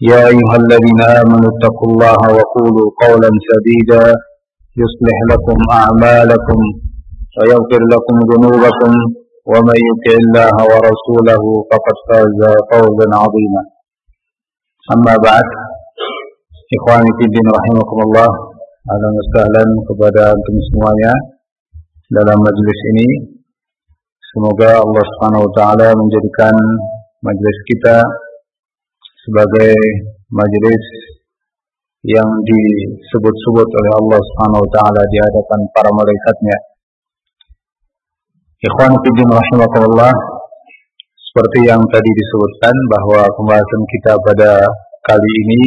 يا أيها الذين آمنوا اتقوا الله وقولوا قولا سديدا يصلح لكم أعمالكم ويغفر لكم ذنوبكم ومن يطع الله ورسوله فقد فاز فوزا عظيما أما بعد إخواني في الدين رحمكم الله Ahlan wasahlan kepada antum semuanya dalam majlis ini. Semoga Allah Subhanahu wa taala menjadikan majlis kita sebagai majelis yang disebut-sebut oleh Allah Subhanahu wa taala di hadapan para malaikatnya. Ikhwan fillah rahimakumullah, seperti yang tadi disebutkan bahwa pembahasan kita pada kali ini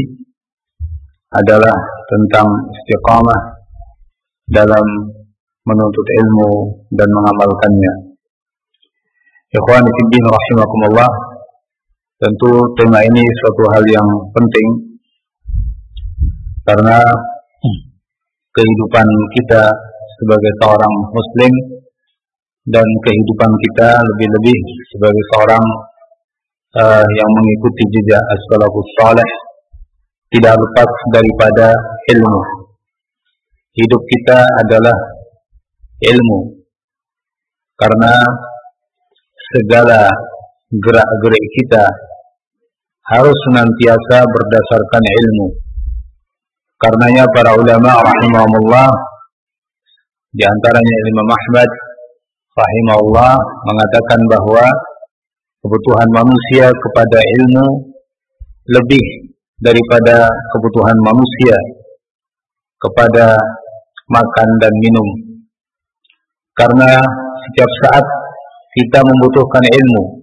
adalah tentang istiqamah dalam menuntut ilmu dan mengamalkannya. Ikhwan fillah rahimakumullah, Tentu tema ini suatu hal yang penting karena kehidupan kita sebagai seorang muslim dan kehidupan kita lebih-lebih sebagai seorang uh, yang mengikuti jejak as-salafus salih tidak lepas daripada ilmu. Hidup kita adalah ilmu. Karena segala gerak-gerik kita harus senantiasa berdasarkan ilmu. Karenanya para ulama rahimahumullah di antaranya Imam Ahmad rahimahullah mengatakan bahwa kebutuhan manusia kepada ilmu lebih daripada kebutuhan manusia kepada makan dan minum. Karena setiap saat kita membutuhkan ilmu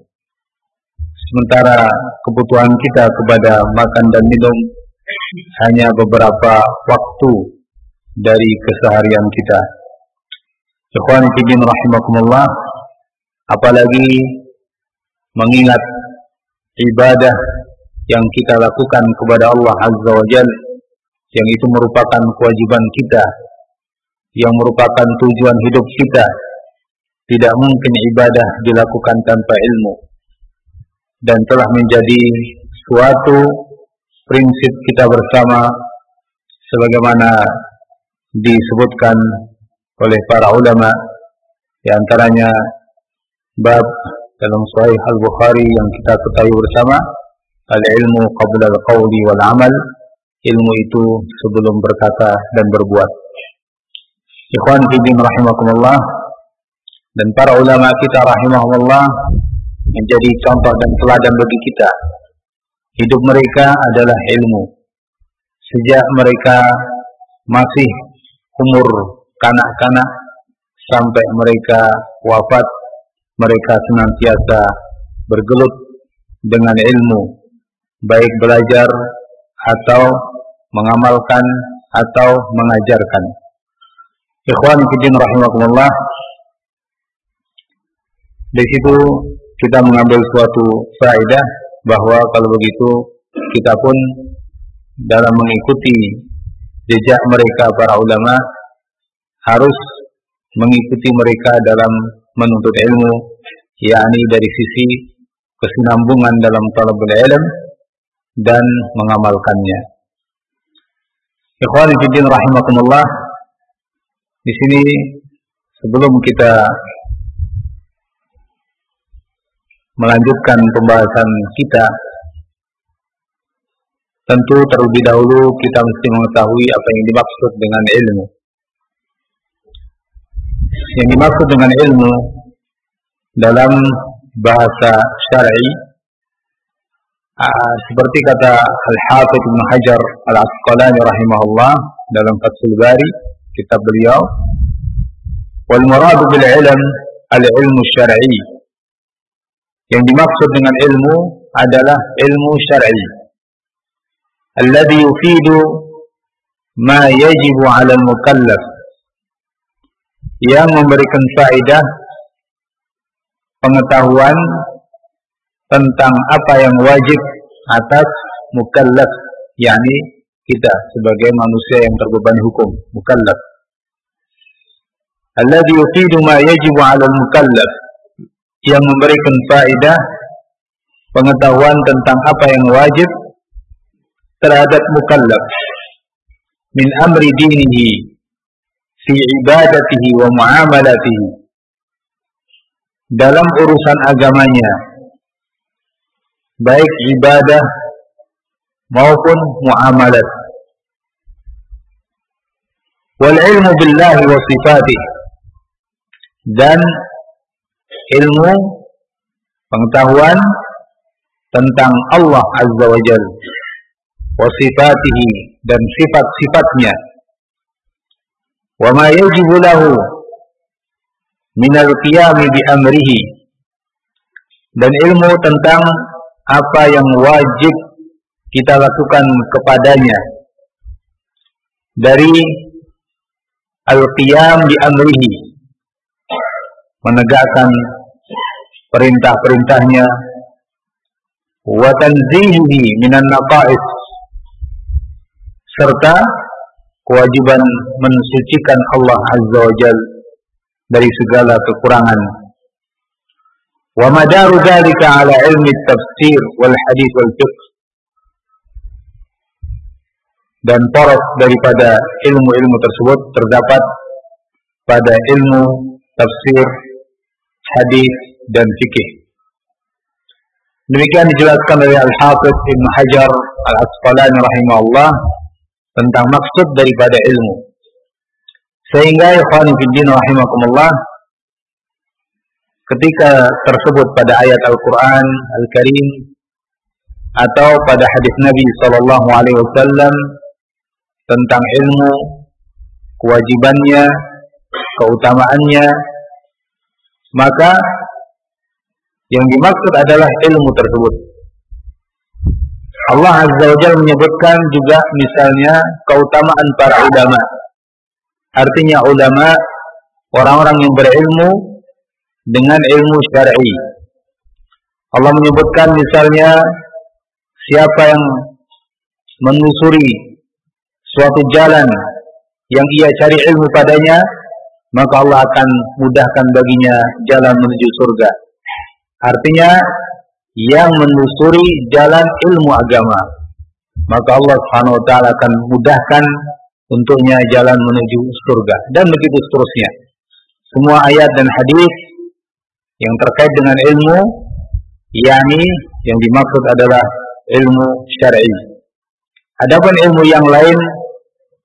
sementara kebutuhan kita kepada makan dan minum hanya beberapa waktu dari keseharian kita. Ikhwan fillah rahimakumullah, apalagi mengingat ibadah yang kita lakukan kepada Allah Azza wa Jalla yang itu merupakan kewajiban kita yang merupakan tujuan hidup kita tidak mungkin ibadah dilakukan tanpa ilmu dan telah menjadi suatu prinsip kita bersama sebagaimana disebutkan oleh para ulama di antaranya bab dalam Sahih Al-Bukhari yang kita ketahui bersama al-ilmu qabla al-qawli wal amal. Ilmu itu sebelum berkata dan berbuat. Ikhwan fillah rahimakumullah dan para ulama kita rahimahumullah menjadi contoh dan teladan bagi kita. Hidup mereka adalah ilmu. Sejak mereka masih umur kanak-kanak sampai mereka wafat, mereka senantiasa bergelut dengan ilmu, baik belajar atau mengamalkan atau mengajarkan. Ikhwan fillah rahimakumullah. Di situ kita mengambil suatu faedah bahwa kalau begitu kita pun dalam mengikuti jejak mereka para ulama harus mengikuti mereka dalam menuntut ilmu yakni dari sisi kesinambungan dalam talabul ilm dan mengamalkannya. Ikhwan fillah rahimakumullah. Di sini sebelum kita melanjutkan pembahasan kita tentu terlebih dahulu kita mesti mengetahui apa yang dimaksud dengan ilmu. Yang dimaksud dengan ilmu dalam bahasa syar'i uh, seperti kata Al-Hafidh Ibn Hajar Al-Asqalani rahimahullah dalam Fathul Bari kitab beliau wal muradu bil ilm al-ilmu syar'i yang dimaksud dengan ilmu adalah ilmu syar'i. Alladhi yufidu ma yajibu 'ala al-mukallaf. Yang memberikan faedah pengetahuan tentang apa yang wajib atas mukallaf yakni kita sebagai manusia yang terbebani hukum mukallaf. Alladhi yufidu ma yajibu 'ala al-mukallaf yang memberikan faedah pengetahuan tentang apa yang wajib terhadap mukallaf min amri dinihi fi ibadatihi wa muamalatihi. Dalam urusan agamanya baik ibadah maupun muamalat. Wal ilmu billahi wa sifatih dan ilmu pengetahuan tentang Allah Azza wa Jal wa sifatihi dan sifat-sifatnya. Wa ma yajibu lahu minal qiyami bi amrihi. Dan ilmu tentang apa yang wajib kita lakukan kepadanya. Dari al-qiyam bi amrihi. Menegakkan perintah-perintahnya wa tanzihihi minan naqais serta kewajiban mensucikan Allah Azza wa Jalla dari segala kekurangan. Wa madaru dzalika ala ilmi tafsir wal hadis wal fiqh. Dan poros daripada ilmu-ilmu tersebut terdapat pada ilmu tafsir, hadis dan fikih. Demikian dijelaskan oleh Al-Hafidh Ibn Hajar Al-Asqalani rahimahullah tentang maksud daripada ilmu. Sehingga ikhwan fiddin rahimakumullah ketika tersebut pada ayat Al-Qur'an Al-Karim atau pada hadis Nabi sallallahu alaihi wasallam tentang ilmu, kewajibannya, keutamaannya, maka yang dimaksud adalah ilmu tersebut. Allah Azza wa Jalla menyebutkan juga misalnya keutamaan para ulama Artinya ulama orang-orang yang berilmu dengan ilmu syar'i. Allah menyebutkan misalnya siapa yang menelusuri suatu jalan yang ia cari ilmu padanya, maka Allah akan mudahkan baginya jalan menuju surga. Artinya yang menelusuri jalan ilmu agama, maka Allah Subhanahu wa taala akan mudahkan untuknya jalan menuju surga dan begitu seterusnya. Semua ayat dan hadis yang terkait dengan ilmu yakni yang dimaksud adalah ilmu syar'i. Adapun ilmu yang lain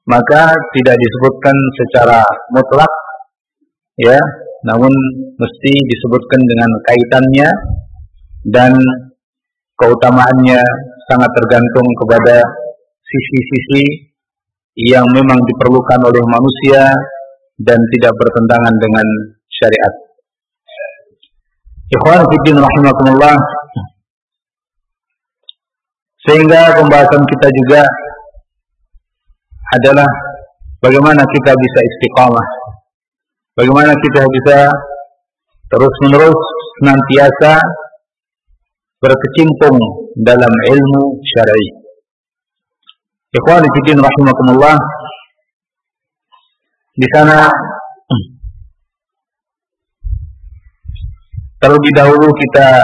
maka tidak disebutkan secara mutlak ya, namun mesti disebutkan dengan kaitannya dan keutamaannya sangat tergantung kepada sisi-sisi yang memang diperlukan oleh manusia dan tidak bertentangan dengan syariat. Ikhwan fiddin rahimakumullah. Sehingga pembahasan kita juga adalah bagaimana kita bisa istiqamah. Bagaimana kita bisa terus-menerus senantiasa berkecimpung dalam ilmu syar'i. Ikhwan fillah rahimakumullah. Di sana terlebih dahulu kita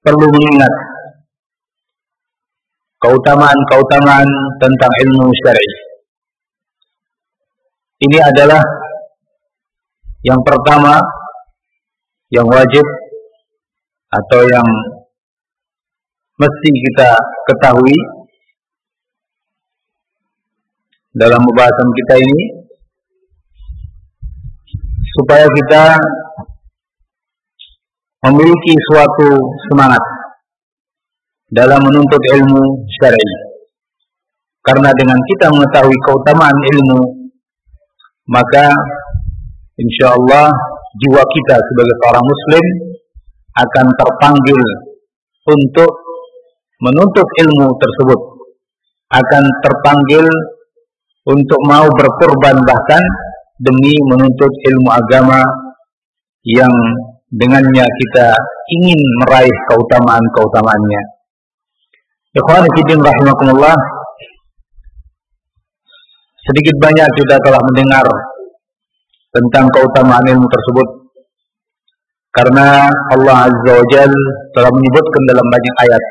perlu mengingat keutamaan-keutamaan tentang ilmu syar'i. Ini adalah yang pertama yang wajib atau yang mesti kita ketahui dalam pembahasan kita ini supaya kita memiliki suatu semangat dalam menuntut ilmu syar'i. Karena dengan kita mengetahui keutamaan ilmu, maka insya Allah jiwa kita sebagai seorang muslim akan terpanggil untuk menuntut ilmu tersebut. Akan terpanggil untuk mau berkorban bahkan demi menuntut ilmu agama yang dengannya kita ingin meraih keutamaan-keutamaannya. Ikhwan fillah rahimakumullah. Sedikit banyak kita telah mendengar tentang keutamaan ilmu tersebut. Karena Allah Azza wa Jal telah menyebutkan dalam banyak ayat.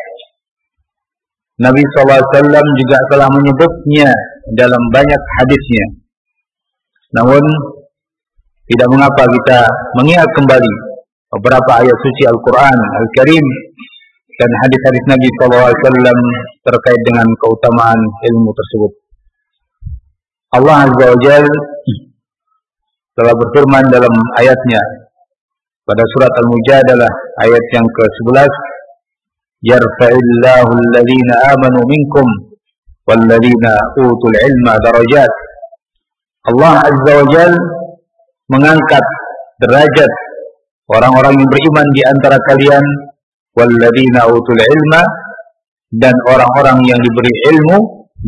Nabi SAW juga telah menyebutnya dalam banyak hadisnya. Namun tidak mengapa kita mengingat kembali beberapa ayat suci Al-Quran Al-Karim dan hadis-hadis Nabi SAW terkait dengan keutamaan ilmu tersebut. Allah Azza wa Jal telah berfirman dalam ayatnya pada surat Al-Mujadalah ayat yang ke-11 Yarfa'illahu alladhina amanu minkum walladhina utul ilma darajat Allah Azza wa Jal mengangkat derajat orang-orang yang beriman di antara kalian walladzina utul ilma dan orang-orang yang diberi ilmu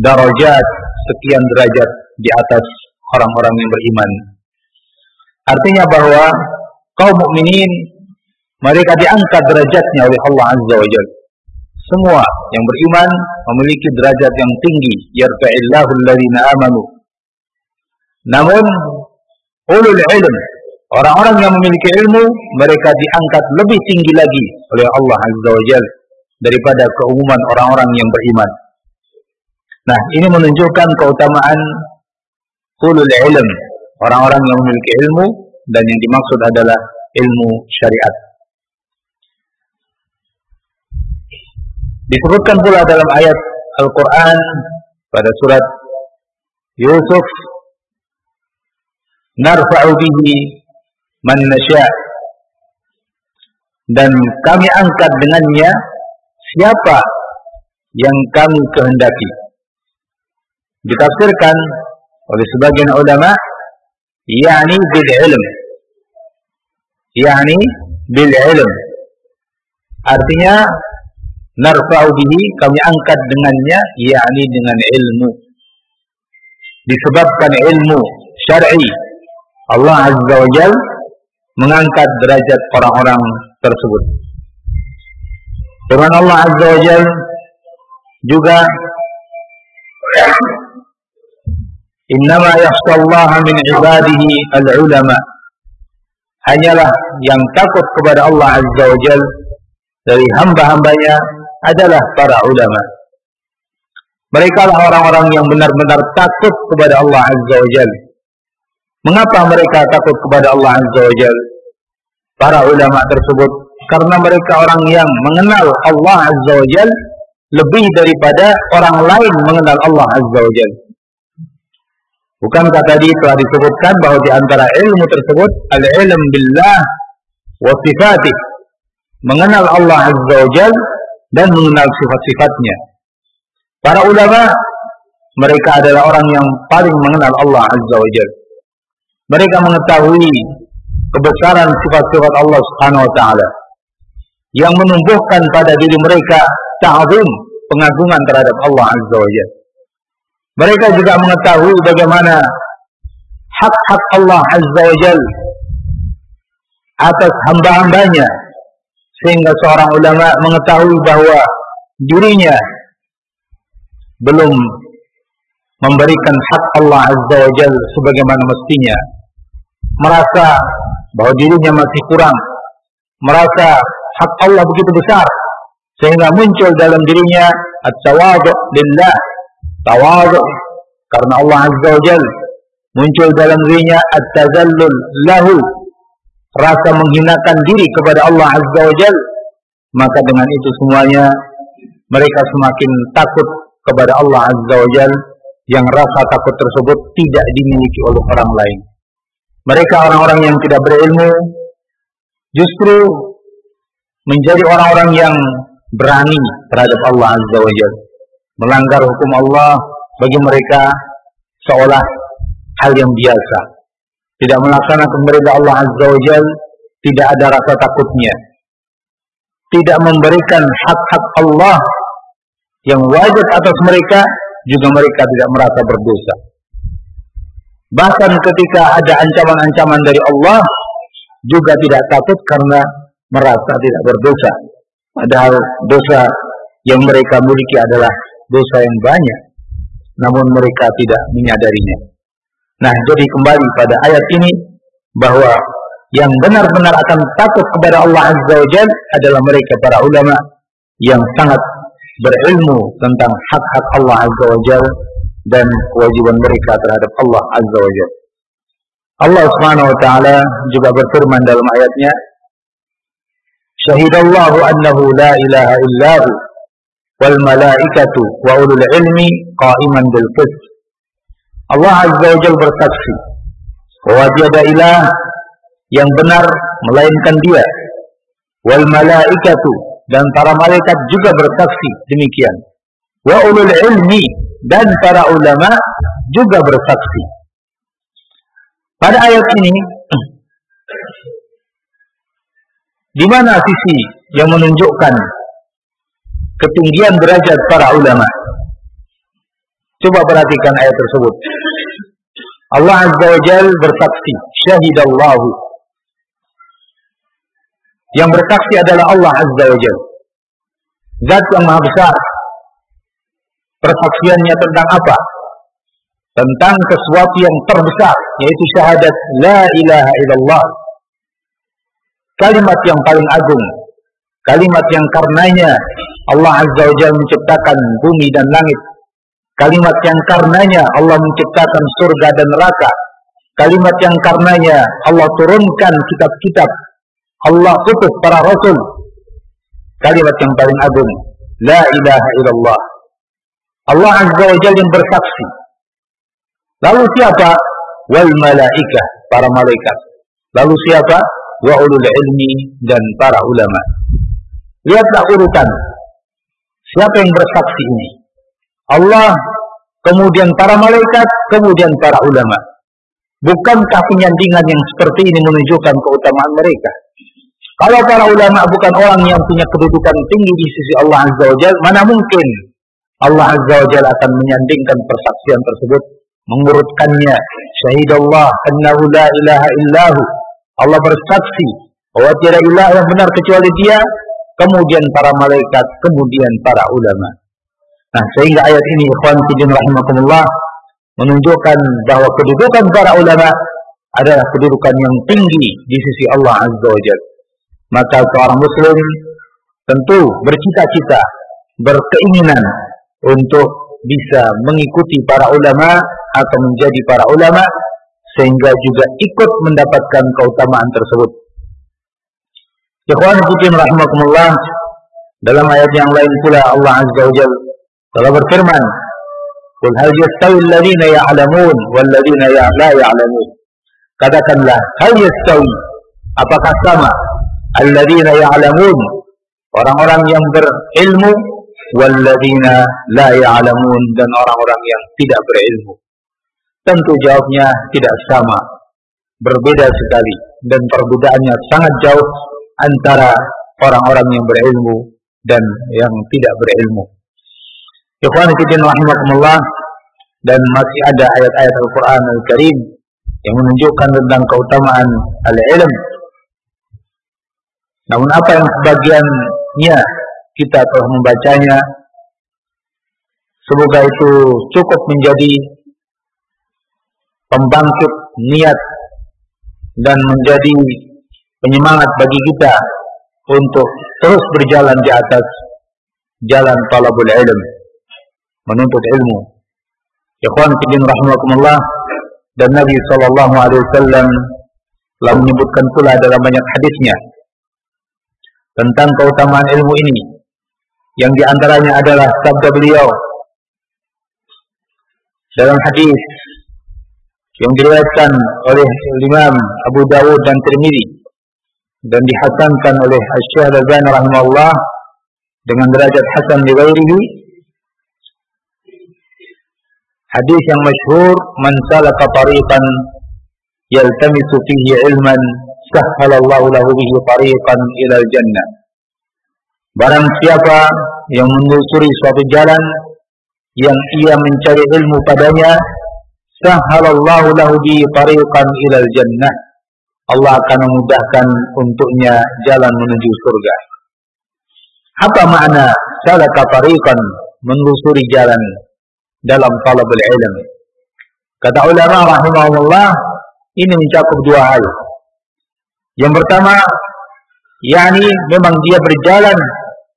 darajat sekian derajat di atas orang-orang yang beriman. Artinya bahwa kaum mukminin mereka diangkat derajatnya oleh Allah Azza wa Jalla. Semua yang beriman memiliki derajat yang tinggi. Yarfa'illahu alladhina amanu. Namun ulul ilm Orang-orang yang memiliki ilmu, mereka diangkat lebih tinggi lagi oleh Allah Azza wa Jal daripada keumuman orang-orang yang beriman. Nah, ini menunjukkan keutamaan ulul ilm, orang-orang yang memiliki ilmu dan yang dimaksud adalah ilmu syariat. Disebutkan pula dalam ayat Al-Quran pada surat Yusuf, Narfa'u bihi man nasya dan kami angkat dengannya siapa yang kami kehendaki ditafsirkan oleh sebagian ulama ilm. Yakni bil ilm. Artinya narfa'u bihi kami angkat dengannya yakni dengan ilmu. Disebabkan ilmu syar'i. Allah Azza wa Jalla mengangkat derajat orang-orang tersebut. Firman Allah Azza wa Jal juga Innama yakhshallaha min ibadihi al-ulama. Hanyalah yang takut kepada Allah Azza wa Jal dari hamba-hambanya adalah para ulama. Mereka lah orang-orang yang benar-benar takut kepada Allah Azza wa Jalla Mengapa mereka takut kepada Allah Azza wa Jal? Para ulama tersebut karena mereka orang yang mengenal Allah Azza wa Jal lebih daripada orang lain mengenal Allah Azza wa Jal. Bukankah tadi telah disebutkan bahwa di antara ilmu tersebut al-ilm billah wa sifatih mengenal Allah Azza wa Jal dan mengenal sifat-sifatnya. Para ulama mereka adalah orang yang paling mengenal Allah Azza wa Jalla mereka mengetahui kebesaran sifat-sifat Allah Subhanahu wa taala yang menumbuhkan pada diri mereka ta'zim, pengagungan terhadap Allah Azza wa Jalla. Mereka juga mengetahui bagaimana hak-hak Allah Azza wa Jalla atas hamba-hambanya. Sehingga seorang ulama mengetahui bahwa dirinya belum memberikan hak Allah Azza wa Jalla sebagaimana mestinya. Merasa bahwa dirinya masih kurang, merasa hak Allah begitu besar, sehingga muncul dalam dirinya at-tawadhu lillah, tawadhu karena Allah Azza wa Jal, muncul dalam dirinya at-tazallul lahu, rasa menghinakan diri kepada Allah Azza wa Jal, maka dengan itu semuanya mereka semakin takut kepada Allah Azza wa Jal yang rasa takut tersebut tidak dimiliki oleh orang lain. Mereka orang-orang yang tidak berilmu justru menjadi orang-orang yang berani terhadap Allah Azza wa Jalla. Melanggar hukum Allah bagi mereka seolah hal yang biasa. Tidak melaksanakan perintah Allah Azza wa Jalla, tidak ada rasa takutnya. Tidak memberikan hak-hak Allah yang wajib atas mereka, juga mereka tidak merasa berdosa. Bahkan ketika ada ancaman-ancaman dari Allah, juga tidak takut karena merasa tidak berdosa. Padahal dosa yang mereka miliki adalah dosa yang banyak. Namun mereka tidak menyadarinya. Nah, jadi kembali pada ayat ini bahwa yang benar-benar akan takut kepada Allah Azza wa Jal adalah mereka para ulama yang sangat berilmu tentang hak-hak Allah Azza wa Jal dan kewajiban mereka terhadap Allah Azza wa Jal. Allah Subhanahu wa taala juga berfirman dalam ayatnya Syahidallahu annahu la ilaha illahu wal malaikatu wa ulul ilmi qa'iman bil qist. Allah Azza wa Jalla bersaksi bahwa tiada ilah yang benar melainkan Dia. Wal malaikatu dan para malaikat juga bersaksi demikian. Wa ulul ilmi dan para ulama juga bersaksi. Pada ayat ini di mana sisi yang menunjukkan ketinggian derajat para ulama? Coba perhatikan ayat tersebut. Allah Azza wa Jal bersaksi, syahidallahu. Yang bersaksi adalah Allah Azza wa Jal. Zat yang maha besar. Persaksiannya tentang apa? Tentang sesuatu yang terbesar, yaitu syahadat la ilaha illallah kalimat yang paling agung, kalimat yang karenanya Allah Azza wa Jalla menciptakan bumi dan langit, kalimat yang karenanya Allah menciptakan surga dan neraka, kalimat yang karenanya Allah turunkan kitab-kitab, Allah putus para rasul, kalimat yang paling agung, la ilaha illallah. Allah Azza wa Jalla yang bersaksi. Lalu siapa? Wal malaikah, para malaikat. Lalu siapa? wa ulul ilmi dan para ulama. Lihatlah urutan. Siapa yang bersaksi ini? Allah, kemudian para malaikat, kemudian para ulama. Bukankah penyandingan yang seperti ini menunjukkan keutamaan mereka? Kalau para ulama bukan orang yang punya kedudukan tinggi di sisi Allah Azza wa Jalla, mana mungkin Allah Azza wa Jalla akan menyandingkan persaksian tersebut, mengurutkannya. Syahidallah annahu la ilaha illahu Allah bersaksi bahwa tiada ilah yang benar kecuali Dia, kemudian para malaikat, kemudian para ulama. Nah, sehingga ayat ini ikhwan fillah rahimakumullah menunjukkan bahwa kedudukan para ulama adalah kedudukan yang tinggi di sisi Allah Azza wa Jalla. Maka seorang muslim tentu bercita-cita, berkeinginan untuk bisa mengikuti para ulama atau menjadi para ulama sehingga juga ikut mendapatkan keutamaan tersebut. Ikhwan fillah rahimakumullah dalam ayat yang lain pula Allah Azza wa Jalla telah berfirman, "Qul hal yastawi alladziina ya'lamun wal ladziina la ya'lamun?" Katakanlah, hal yastawi apakah sama alladziina ya'lamun orang-orang yang berilmu wal ladziina la ya'lamun dan orang-orang yang tidak berilmu. Tentu jawabnya tidak sama, berbeda sekali dan perbedaannya sangat jauh antara orang-orang yang berilmu dan yang tidak berilmu. Dan masih ada ayat-ayat Al-Qur'an Al-Karim yang menunjukkan tentang keutamaan al-ilm. Namun apa yang sebagiannya kita telah membacanya semoga itu cukup menjadi pembangkit niat dan menjadi penyemangat bagi kita untuk terus berjalan di atas jalan talabul ilm menuntut ilmu. Ikhwan fillah rahimakumullah dan Nabi sallallahu alaihi wasallam telah menyebutkan pula dalam banyak hadisnya tentang keutamaan ilmu ini. Yang di antaranya adalah sabda beliau dalam hadis yang diriwayatkan oleh Imam Abu Dawud dan Tirmizi dan dihasankan oleh Syekh Al-Albani rahimahullah dengan derajat hasan di ghairihi. Hadis yang masyhur man salaka tariqan yaltamisu fihi ilman sahhalallahu lahu bihi tariqan ila jannah barang siapa yang menelusuri suatu jalan yang ia mencari ilmu padanya sahhalallahu lahu bihi tariqan ila jannah Allah akan memudahkan untuknya jalan menuju surga apa makna salaka tariqan menelusuri jalan dalam talabul ilm? Kata ulama rahimahullah, ini mencakup dua hal. Yang pertama, yakni memang dia berjalan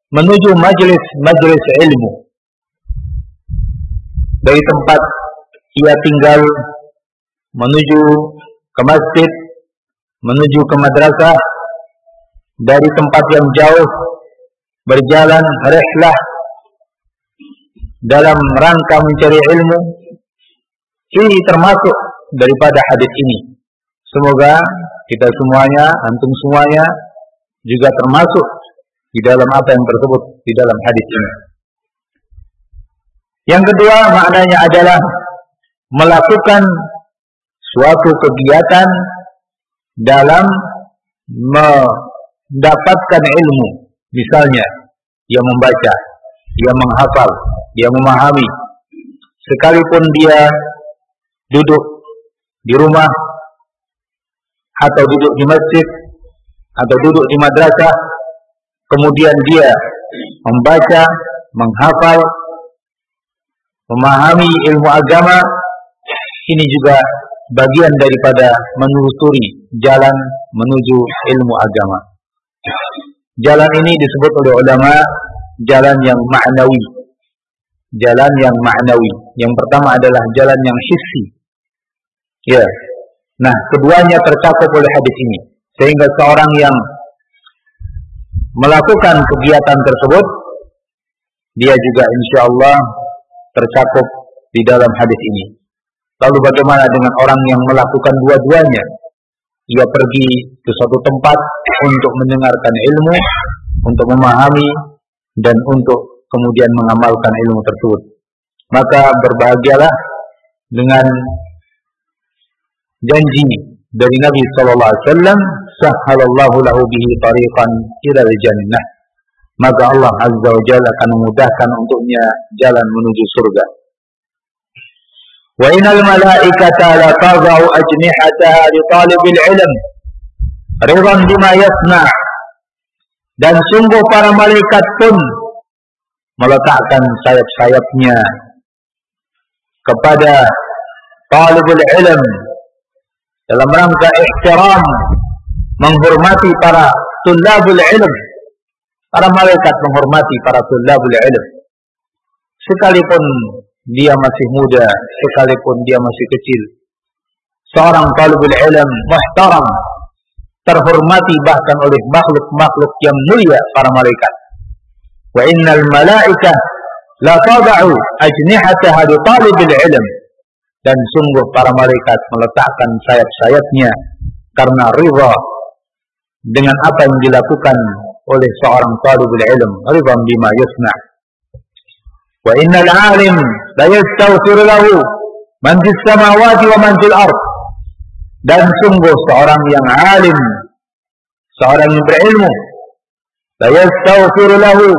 menuju majelis-majelis ilmu. Dari tempat ia tinggal menuju ke masjid, menuju ke madrasah, dari tempat yang jauh berjalan rehlah dalam rangka mencari ilmu ini termasuk daripada hadis ini. Semoga kita semuanya, antum semuanya juga termasuk di dalam apa yang tersebut di dalam hadis ini. Yang kedua maknanya adalah melakukan suatu kegiatan dalam mendapatkan ilmu Misalnya, dia membaca, dia menghafal, dia memahami. Sekalipun dia duduk di rumah atau duduk di masjid atau duduk di madrasah, kemudian dia membaca, menghafal, memahami ilmu agama, ini juga bagian daripada menelusuri jalan menuju ilmu agama. Jalan ini disebut oleh ulama jalan yang ma'nawi. Jalan yang ma'nawi. Yang pertama adalah jalan yang hissi. Ya. Nah, keduanya tercakup oleh hadis ini. Sehingga seorang yang melakukan kegiatan tersebut dia juga insya Allah tercakup di dalam hadis ini. Lalu bagaimana dengan orang yang melakukan dua-duanya? ia pergi ke suatu tempat untuk mendengarkan ilmu, untuk memahami dan untuk kemudian mengamalkan ilmu tersebut. Maka berbahagialah dengan janji dari Nabi sallallahu alaihi wasallam, "Sahhalallahu lahu bihi tariqan ila jannah." Maka Allah Azza wa Jalla akan memudahkan untuknya jalan menuju surga. وإن الملائكة لتضع أجنحتها لطالب العلم رضا بما يصنع dan sungguh para malaikat pun meletakkan sayap-sayapnya kepada talibul ilm dalam rangka ihtiram menghormati para tulabul ilm para malaikat menghormati para tulabul ilm sekalipun dia masih muda sekalipun dia masih kecil. Seorang talibul ilm muhtaram terhormati bahkan oleh makhluk-makhluk yang mulia para malaikat. Wa innal malaika la tada'u ajnihataha li talibil ilm dan sungguh para malaikat meletakkan sayap-sayapnya karena ridha dengan apa yang dilakukan oleh seorang talibul ilm, ridha bima yasna'. Wa innal alim la yastaghfir lahu man fis samawati wa man fil ard. Dan sungguh seorang yang alim, seorang yang berilmu, la yastaghfir lahu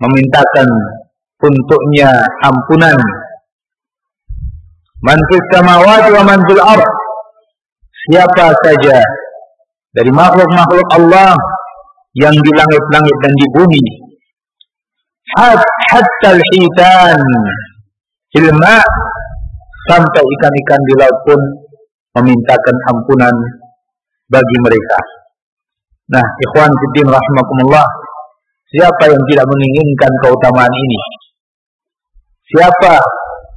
memintakan untuknya ampunan. Man fis samawati wa man fil ard. Siapa saja dari makhluk-makhluk Allah yang di langit-langit dan di bumi hatta al-hitan fil sampai ikan-ikan di laut pun memintakan ampunan bagi mereka. Nah, ikhwan fiddin rahimakumullah, siapa yang tidak menginginkan keutamaan ini? Siapa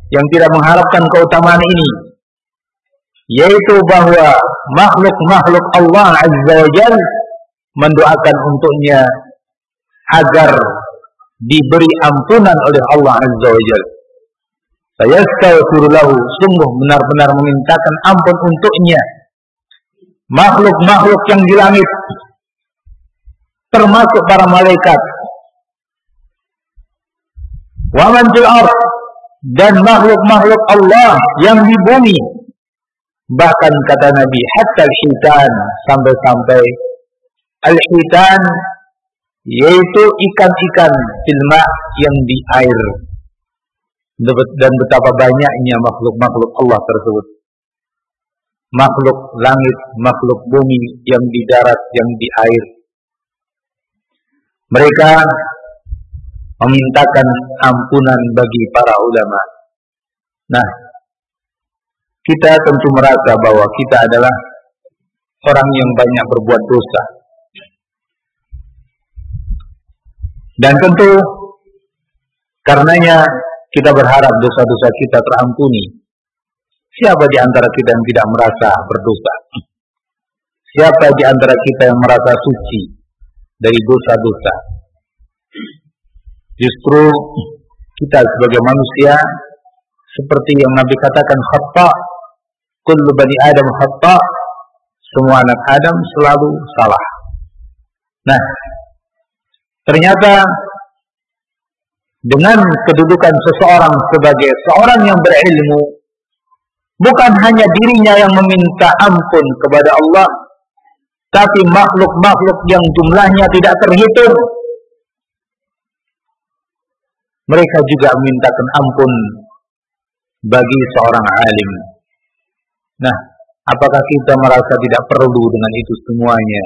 yang tidak mengharapkan keutamaan ini? Yaitu bahwa makhluk-makhluk Allah Azza wa mendoakan untuknya agar diberi ampunan oleh Allah Azza wa Jalla. fayastaghfiru lahu sungguh benar-benar memintakan ampun untuknya. Makhluk-makhluk yang di langit termasuk para malaikat. Wa man dan makhluk-makhluk Allah yang di bumi. Bahkan kata Nabi hatta al-hitan sampai-sampai. Al-hitan yaitu ikan-ikan filma yang di air. Dan betapa banyaknya makhluk-makhluk Allah tersebut. Makhluk langit, makhluk bumi yang di darat, yang di air. Mereka memintakan ampunan bagi para ulama. Nah kita tentu merasa bahwa kita adalah orang yang banyak berbuat dosa Dan tentu karenanya kita berharap dosa-dosa kita terampuni. Siapa di antara kita yang tidak merasa berdosa? Siapa di antara kita yang merasa suci dari dosa-dosa? Justru kita sebagai manusia seperti yang Nabi katakan khata kullu bani adam khata semua anak Adam selalu salah. Nah, Ternyata dengan kedudukan seseorang sebagai seorang yang berilmu, bukan hanya dirinya yang meminta ampun kepada Allah, tapi makhluk-makhluk yang jumlahnya tidak terhitung. Mereka juga memintakan ampun bagi seorang alim. Nah, apakah kita merasa tidak perlu dengan itu semuanya?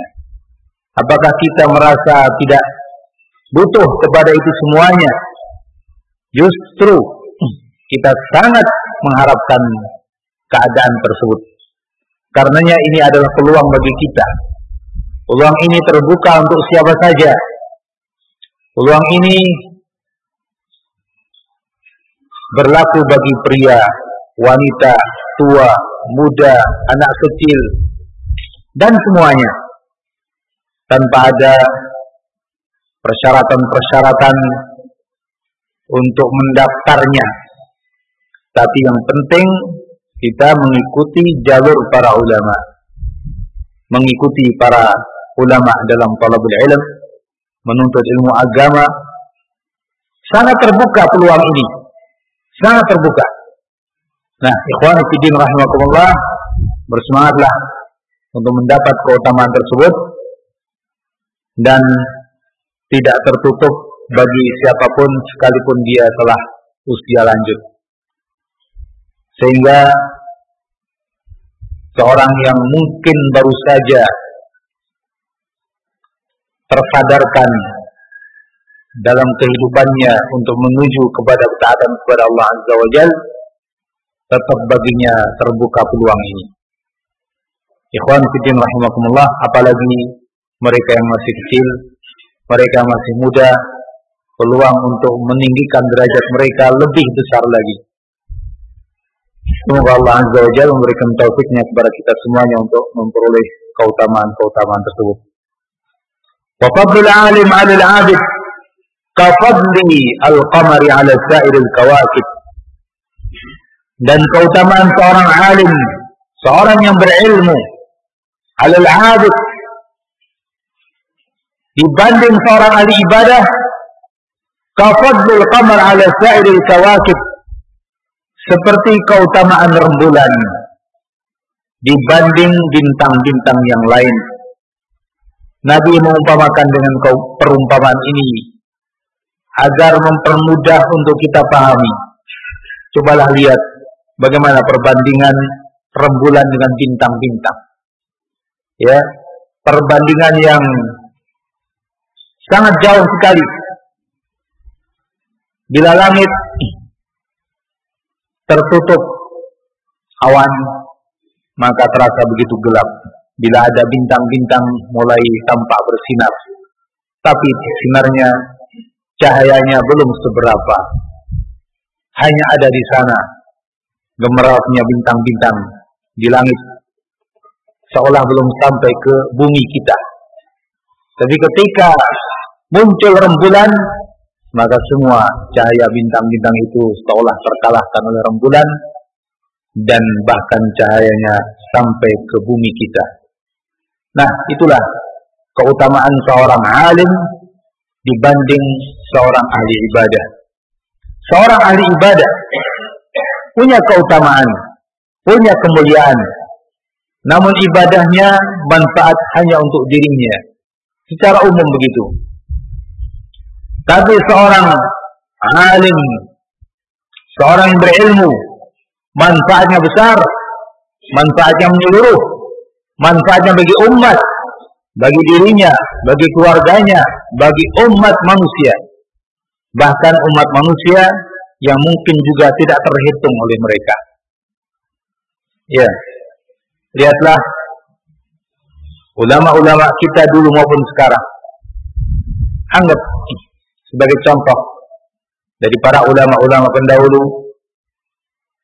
Apakah kita merasa tidak butuh kepada itu semuanya. Justru kita sangat mengharapkan keadaan tersebut. Karenanya ini adalah peluang bagi kita. Peluang ini terbuka untuk siapa saja. Peluang ini berlaku bagi pria, wanita, tua, muda, anak kecil, dan semuanya. Tanpa ada persyaratan-persyaratan untuk mendaftarnya. Tapi yang penting kita mengikuti jalur para ulama. Mengikuti para ulama dalam talabul ilm, menuntut ilmu agama. Sangat terbuka peluang ini. Sangat terbuka. Nah, ikhwan fillah rahimakumullah, bersemangatlah untuk mendapat keutamaan tersebut dan tidak tertutup bagi siapa pun sekalipun dia telah usia lanjut. Sehingga seorang yang mungkin baru saja tersadarkan dalam kehidupannya untuk menuju kepada ketaatan kepada Allah Azza wa Jal, tetap baginya terbuka peluang ini. Ikhwan fiddin rahimakumullah, apalagi mereka yang masih kecil, mereka masih muda, peluang untuk meninggikan derajat mereka lebih besar lagi. Semoga Allah Azza wa Jalla memberikan taufiknya kepada kita semuanya untuk memperoleh keutamaan-keutamaan tersebut. Wa fadlul alim 'ala al-'abid ka fadli al-qamari 'ala sa'iril kawakib. Dan keutamaan seorang alim, seorang yang berilmu 'ala al-'abid dibanding seorang ahli ibadah kafadlul qamar ala sa'iril kawakib seperti keutamaan rembulan dibanding bintang-bintang yang lain. Nabi mengumpamakan dengan perumpamaan ini agar mempermudah untuk kita pahami. Cobalah lihat bagaimana perbandingan rembulan dengan bintang-bintang. Ya perbandingan yang sangat jauh sekali. Bila langit tertutup awan, maka terasa begitu gelap. Bila ada bintang-bintang mulai tampak bersinar, tapi sinarnya, cahayanya belum seberapa. Hanya ada di sana gemerapnya bintang-bintang di langit, seolah belum sampai ke bumi kita. Tapi ketika muncul rembulan, maka semua cahaya bintang-bintang itu seolah terkalahkan oleh rembulan dan bahkan cahayanya sampai ke bumi kita. Nah, itulah keutamaan seorang alim dibanding seorang ahli ibadah. Seorang ahli ibadah punya keutamaan, punya kemuliaan. Namun ibadahnya manfaat hanya untuk dirinya. Secara umum begitu. Tapi seorang alim, seorang yang berilmu, manfaatnya besar, manfaatnya menyeluruh, manfaatnya bagi umat, bagi dirinya, bagi keluarganya, bagi umat manusia. Bahkan umat manusia yang mungkin juga tidak terhitung oleh mereka. Ya, lihatlah ulama-ulama kita dulu maupun sekarang. Anggap sebagai contoh dari para ulama-ulama pendahulu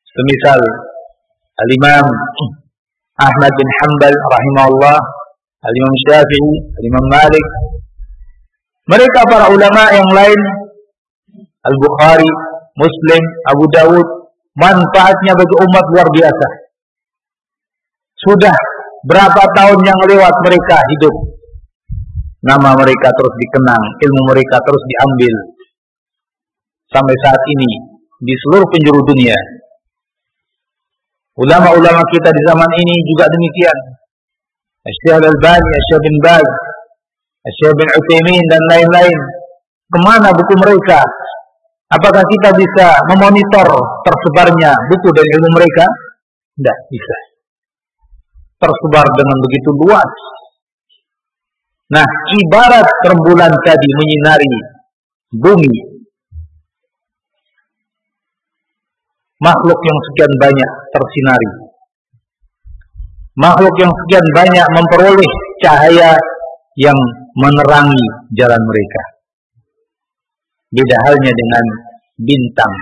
semisal Al-Imam Ahmad bin Hanbal rahimahullah, Al-Imam Syafi'i, Al-Imam Malik. Mereka para ulama yang lain Al-Bukhari, Muslim, Abu Dawud, manfaatnya bagi umat luar biasa. Sudah berapa tahun yang lewat mereka hidup. Nama mereka terus dikenang, ilmu mereka terus diambil. Sampai saat ini di seluruh penjuru dunia Ulama-ulama kita di zaman ini juga demikian. Syekh Al-Albani, Syekh bin Baz, Syekh bin Utsaimin dan lain-lain. Ke mana buku mereka? Apakah kita bisa memonitor tersebarnya buku dan ilmu mereka? Tidak bisa. Tersebar dengan begitu luas. Nah, ibarat rembulan tadi menyinari bumi makhluk yang sekian banyak tersinari. Makhluk yang sekian banyak memperoleh cahaya yang menerangi jalan mereka. Beda halnya dengan bintang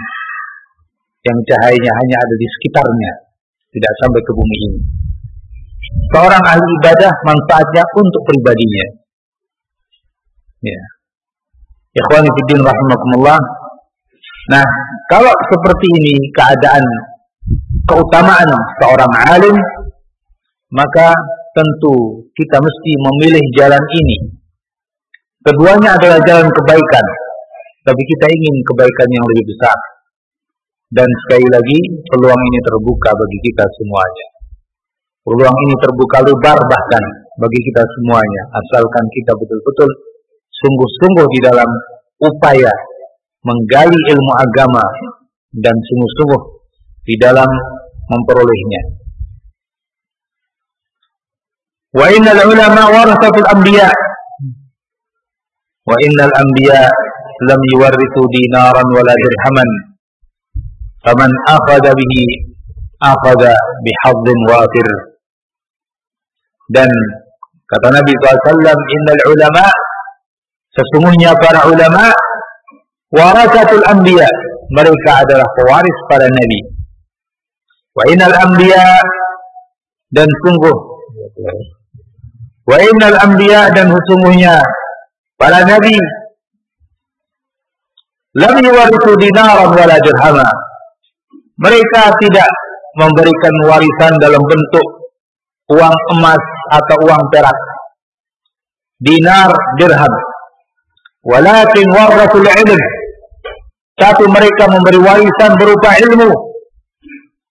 yang cahayanya hanya ada di sekitarnya, tidak sampai ke bumi ini. Seorang ahli ibadah manfaatnya untuk pribadinya. Ya. Ikhwani fiddin rahimakumullah, Nah, kalau seperti ini keadaan keutamaan seorang alim, maka tentu kita mesti memilih jalan ini. Keduanya adalah jalan kebaikan, tapi kita ingin kebaikan yang lebih besar. Dan sekali lagi, peluang ini terbuka bagi kita semuanya. Peluang ini terbuka lebar bahkan bagi kita semuanya, asalkan kita betul-betul sungguh-sungguh di dalam upaya menggali ilmu agama dan sungguh-sungguh di dalam memperolehnya. Wa innal ulama warasatul anbiya. Wa innal anbiya lam yuwarrithu dinaran wala dirhaman. Faman akhadha bihi akhadha bihadzin wafir. Dan kata Nabi SAW, innal ulama sesungguhnya para ulama warasatul anbiya. Mereka adalah pewaris para nabi. Wa innal anbiya dan sungguh. Wa innal anbiya dan sesungguhnya para nabi. Lam yuwarithu dinaran wala dirhama. Mereka tidak memberikan warisan dalam bentuk uang emas atau uang perak dinar dirham walakin warathul ilm tapi mereka memberi warisan berupa ilmu.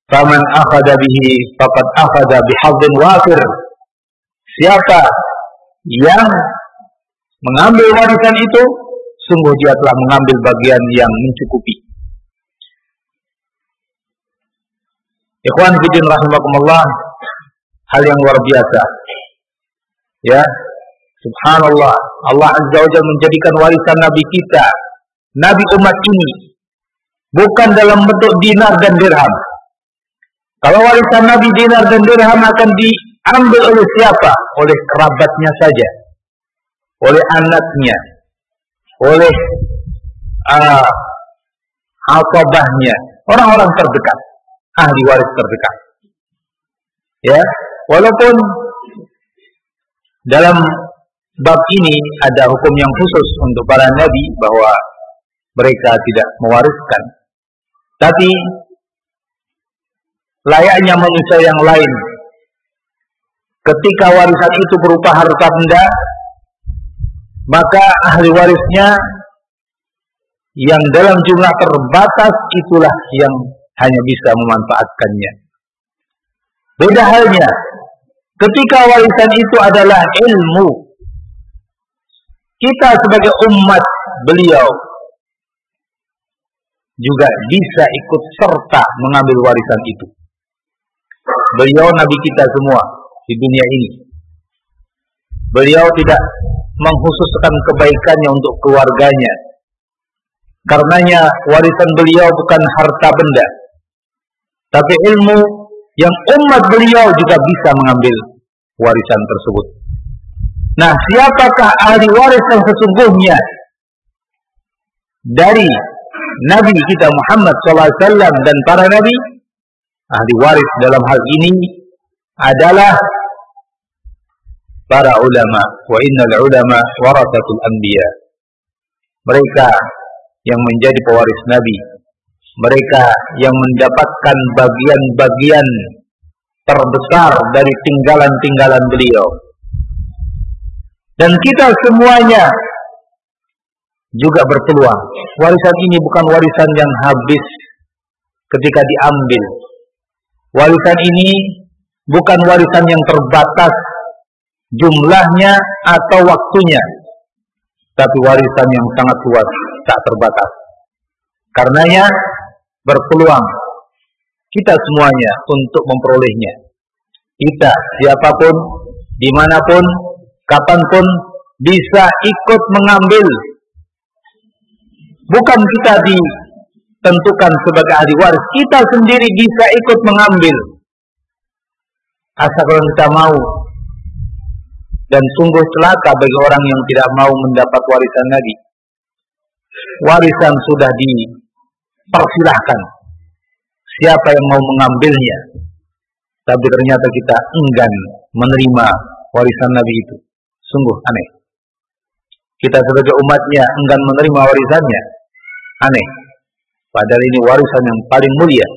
Faman akhada bihi faqad akhada bihadzin wafir. Siapa yang mengambil warisan itu, sungguh dia telah mengambil bagian yang mencukupi. Ikhwan fillah rahimakumullah, hal yang luar biasa. Ya, subhanallah, Allah Azza wa Jalla menjadikan warisan nabi kita Nabi umat ini bukan dalam bentuk dinar dan dirham. Kalau warisan Nabi dinar dan dirham akan diambil oleh siapa? Oleh kerabatnya saja, oleh anaknya, oleh uh, orang-orang terdekat, ahli waris terdekat. Ya, walaupun dalam bab ini ada hukum yang khusus untuk para nabi bahwa mereka tidak mewariskan. Tapi layaknya manusia yang lain ketika warisan itu berupa harta benda maka ahli warisnya yang dalam jumlah terbatas itulah yang hanya bisa memanfaatkannya. Beda halnya ketika warisan itu adalah ilmu. Kita sebagai umat beliau juga bisa ikut serta mengambil warisan itu. Beliau nabi kita semua di dunia ini. Beliau tidak menghususkan kebaikannya untuk keluarganya. Karenanya warisan beliau bukan harta benda, tapi ilmu yang umat beliau juga bisa mengambil warisan tersebut. Nah, siapakah ahli waris yang sesungguhnya dari Nabi kita Muhammad SAW dan para Nabi? Ahli waris dalam hal ini adalah para ulama wa innal ulama warasatul anbiya mereka yang menjadi pewaris nabi mereka yang mendapatkan bagian-bagian terbesar dari tinggalan-tinggalan beliau. Dan kita semuanya juga berpeluang. Warisan ini bukan warisan yang habis ketika diambil. Warisan ini bukan warisan yang terbatas jumlahnya atau waktunya, tapi warisan yang sangat luas, tak terbatas. Karenanya berpeluang kita semuanya untuk memperolehnya. Kita, siapa pun, di mana pun, kapan pun, bisa ikut mengambil. Bukan kita ditentukan sebagai ahli waris, kita sendiri bisa ikut mengambil. Asal kita mau dan sungguh celaka bagi orang yang tidak mau mendapat warisan Nabi. Warisan sudah dipersilahkan. Siapa yang mau mengambilnya? Tapi ternyata kita enggan menerima warisan Nabi itu. Sungguh aneh. Kita sebagai umatnya enggan menerima warisannya. Aneh. Padahal ini warisan yang paling mulia.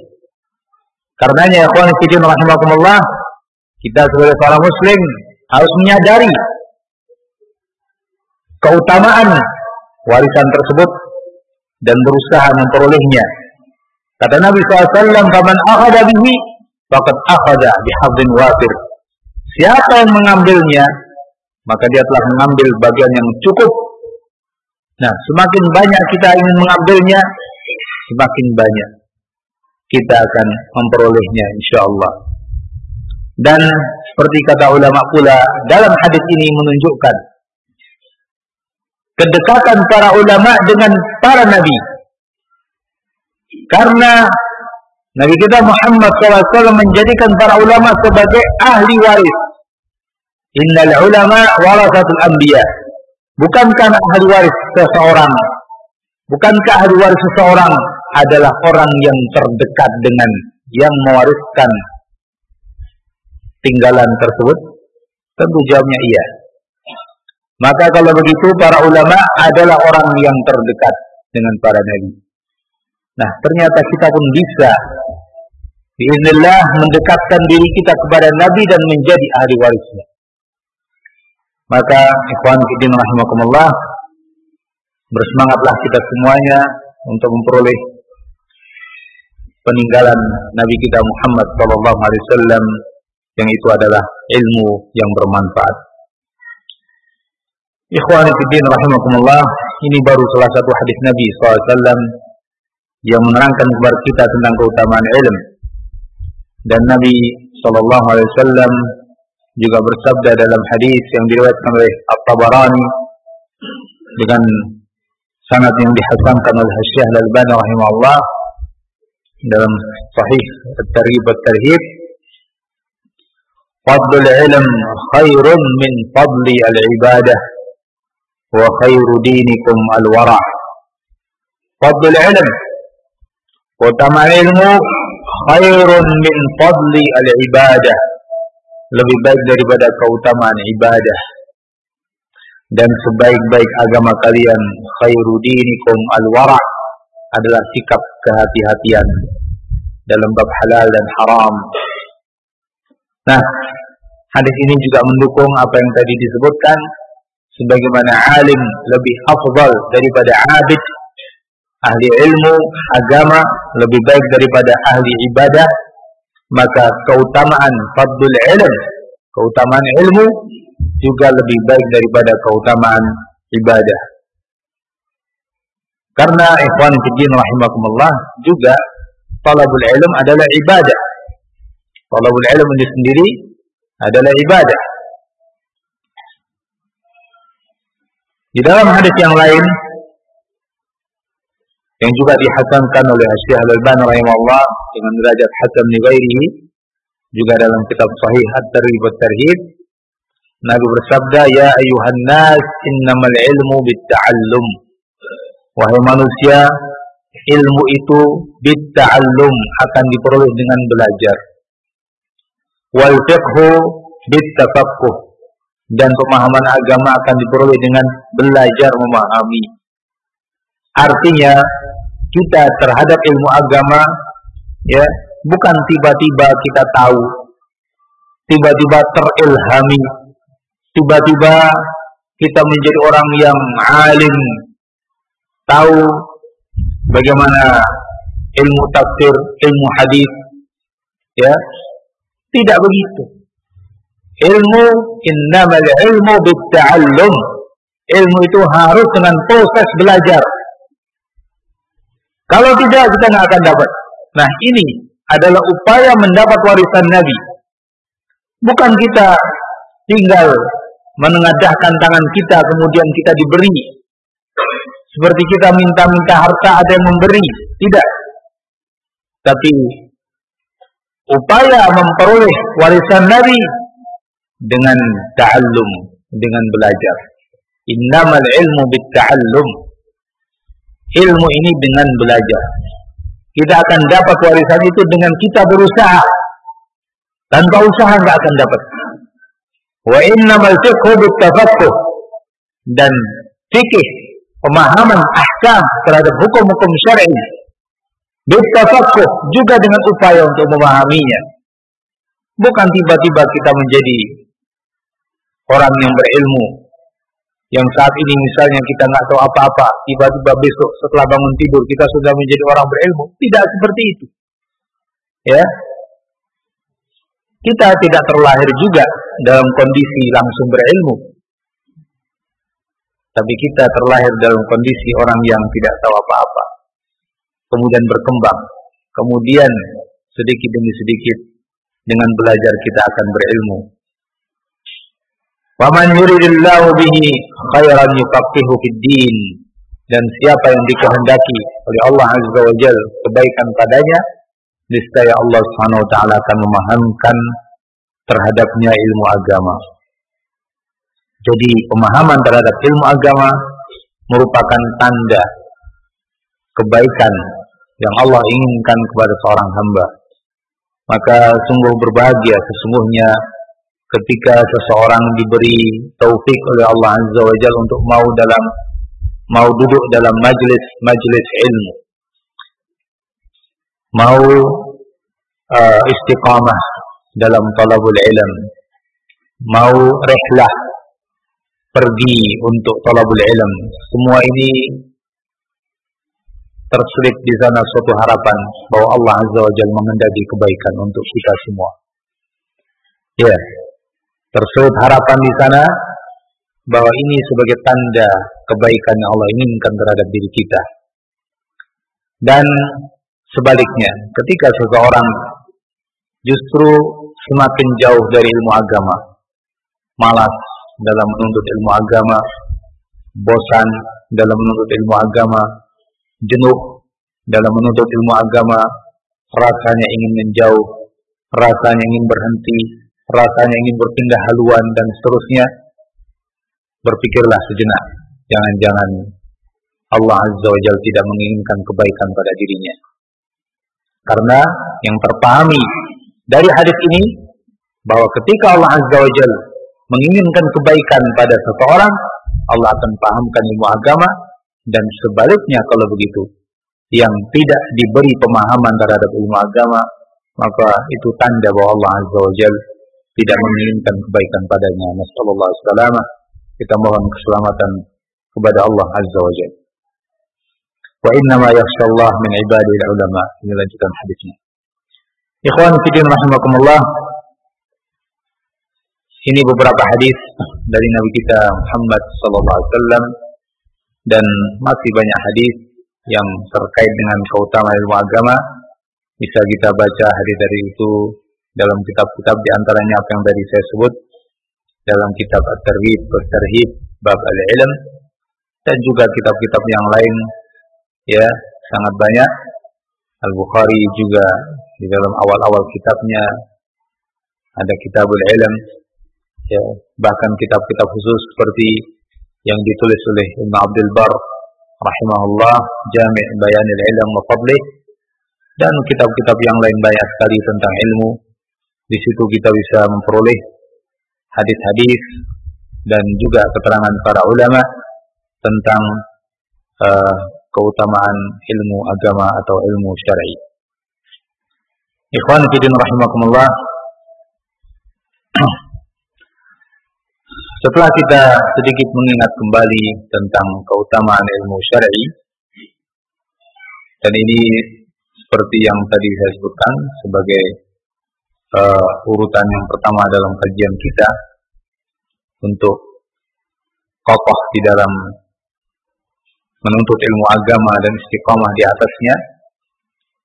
Karenanya ya kawan rahimakumullah, kita sebagai seorang muslim harus menyadari keutamaan warisan tersebut dan berusaha memperolehnya. Kata Nabi SAW, "Faman akhada bihi, faqad akhada bihadzin wafir." Siapa yang mengambilnya, maka dia telah mengambil bagian yang cukup. Nah, semakin banyak kita ingin mengambilnya, semakin banyak kita akan memperolehnya insyaallah. Dan seperti kata ulama pula dalam hadis ini menunjukkan kedekatan para ulama dengan para nabi. Karena Nabi kita Muhammad SAW menjadikan para ulama sebagai ahli waris. Innal ulama warasatul anbiya. Bukankah ahli waris seseorang? Bukankah ahli waris seseorang adalah orang yang terdekat dengan yang mewariskan tinggalan tersebut? Tentu jawabnya iya. Maka kalau begitu para ulama adalah orang yang terdekat dengan para nabi. Nah, ternyata kita pun bisa Bismillah mendekatkan diri kita kepada Nabi dan menjadi ahli warisnya. Maka ikhwan fillah rahimakumullah bersemangatlah kita semuanya untuk memperoleh peninggalan Nabi kita Muhammad sallallahu alaihi wasallam yang itu adalah ilmu yang bermanfaat. Ikhwani fiddin rahimakumullah, ini baru salah satu hadis Nabi SAW yang menerangkan kepada kita tentang keutamaan ilmu. Dan Nabi Shallallahu Alaihi Wasallam juga bersabda dalam hadis yang diriwayatkan oleh At-Tabarani dengan sanad yang dihasankan oleh Syekh Al-Albani rahimahullah dalam sahih At-Targhib At-Tarhib Fadlul ilm khairun min fadli al-ibadah wa khairu dinikum al-wara' Fadlul ilm utama ilmu khairun min fadli al-ibadah. Lebih baik daripada keutamaan ibadah. Dan sebaik-baik agama kalian khairu dinikum al-wara adalah sikap kehati-hatian dalam bab halal dan haram. Nah, hadis ini juga mendukung apa yang tadi disebutkan sebagaimana alim lebih afdal daripada abid, ahli ilmu agama lebih baik daripada ahli ibadah, maka keutamaan fadlul ilm, keutamaan ilmu juga lebih baik daripada keutamaan ibadah. Karena ikhwan fiddin rahimakumullah juga talabul ilm adalah ibadah. Talabul ilm itu sendiri adalah ibadah. Di dalam hadis yang lain yang juga dihasankan oleh Syekh Al-Albani rahimahullah dengan derajat hasan li juga dalam kitab sahih At-Targhib At-Tarhib. Nabi bersabda ya ayuhan nas innamal ilmu bitta'allum. Wahai manusia ilmu itu bitta'allum akan diperoleh dengan belajar. Wal fiqhu bittafaqquh. Dan pemahaman agama akan diperoleh dengan belajar memahami. Artinya kita terhadap ilmu agama ya bukan tiba-tiba kita tahu tiba-tiba terilhami tiba-tiba kita menjadi orang yang alim tahu bagaimana ilmu tafsir ilmu hadis ya. Tidak begitu. Ilmu innamal ilmu bitta'allum. Ilmu itu harus dengan proses belajar kalau tidak kita nggak akan dapat. Nah ini adalah upaya mendapat warisan Nabi. Bukan kita tinggal menengadahkan tangan kita kemudian kita diberi. Seperti kita minta-minta harta ada yang memberi. Tidak. Tapi upaya memperoleh warisan Nabi dengan ta'allum, dengan belajar. Innamal ilmu bit ta'allum ilmu ini dengan belajar. Kita akan dapat warisan itu dengan kita berusaha. Tanpa usaha nggak akan dapat. Wa innamal fiqhu bitafaqquh. Dan fikih, pemahaman ahkam terhadap hukum-hukum syar'i bitafaqquh juga dengan upaya untuk memahaminya. Bukan tiba-tiba kita menjadi orang yang berilmu yang saat ini misalnya kita nggak tahu apa-apa, tiba-tiba besok setelah bangun tidur kita sudah menjadi orang berilmu. Tidak seperti itu. Ya. Kita tidak terlahir juga dalam kondisi langsung berilmu. Tapi kita terlahir dalam kondisi orang yang tidak tahu apa-apa. Kemudian berkembang. Kemudian sedikit demi sedikit dengan belajar kita akan berilmu. Waman yuridillahu bihi khairan yufaqihu. Dan siapa yang dikehendaki oleh Allah Azza wa Jal kebaikan padanya, niscaya Allah Subhanahu wa taala akan memahamkan terhadapnya ilmu agama. Jadi pemahaman terhadap ilmu agama merupakan tanda kebaikan yang Allah inginkan kepada seorang hamba. Maka sungguh berbahagia sesungguhnya ketika seseorang diberi taufik oleh Allah Azza wa Jalla untuk mau dalam mau duduk dalam majlis majlis ilmu. Mau uh, istiqamah dalam talabul ilm. Mau rehlah pergi untuk talabul ilm. Semua ini terselip di sana suatu harapan bahwa Allah Azza wa Jalla mengendaki kebaikan untuk kita semua. Ya. yeah tersulut harapan di sana bahwa ini sebagai tanda kebaikan yang Allah inginkan terhadap diri kita. Dan sebaliknya, ketika seseorang justru semakin jauh dari ilmu agama, malas dalam menuntut ilmu agama, bosan dalam menuntut ilmu agama, jenuh dalam menuntut ilmu agama, rasanya ingin menjauh, rasanya ingin berhenti, rasanya ingin berpindah haluan dan seterusnya, berpikirlah sejenak. Jangan-jangan Allah Azza wa Jalla tidak menginginkan kebaikan pada dirinya. Karena yang terpahami dari hadis ini bahwa ketika Allah Azza wa Jalla menginginkan kebaikan pada seseorang, Allah akan pahamkan ilmu agama dan sebaliknya kalau begitu. yang tidak diberi pemahaman terhadap ilmu agama, maka itu tanda bahwa Allah Azza wa Jal tidak menginginkan kebaikan padanya. Nasallallahu alaihi Kita mohon keselamatan kepada Allah Azza wa Jal. Wa inna ma yakhshallah min ibadihi ulama. Ini lanjutan hadisnya. Ikhwan fillah rahimakumullah. Ini beberapa hadis dari Nabi kita Muhammad sallallahu alaihi wasallam dan masih banyak hadis yang terkait dengan keutamaan ilmu agama bisa kita baca hadis dari itu dalam kitab-kitab di antaranya apa yang tadi saya sebut dalam kitab At-Tarhib At-Tarhib Bab Al-Ilm dan juga kitab-kitab yang lain ya sangat banyak. Al-Bukhari juga di dalam awal-awal kitabnya ada Kitabul Ilm ya bahkan kitab-kitab khusus seperti yang ditulis oleh Ibn Abdul Bar rahimahullah Jami' Bayanil Ilm wa Fadlih dan kitab-kitab yang lain banyak sekali tentang ilmu di situ kita bisa memperoleh hadis-hadis dan juga keterangan para ulama tentang uh, keutamaan ilmu agama atau ilmu syar'i. Ikhwan fillah rahimakumullah. Setelah kita sedikit mengingat kembali tentang keutamaan ilmu syar'i dan ini seperti yang tadi saya sebutkan sebagai uh, urutan yang pertama dalam kajian kita untuk kokoh di dalam menuntut ilmu agama dan istiqamah di atasnya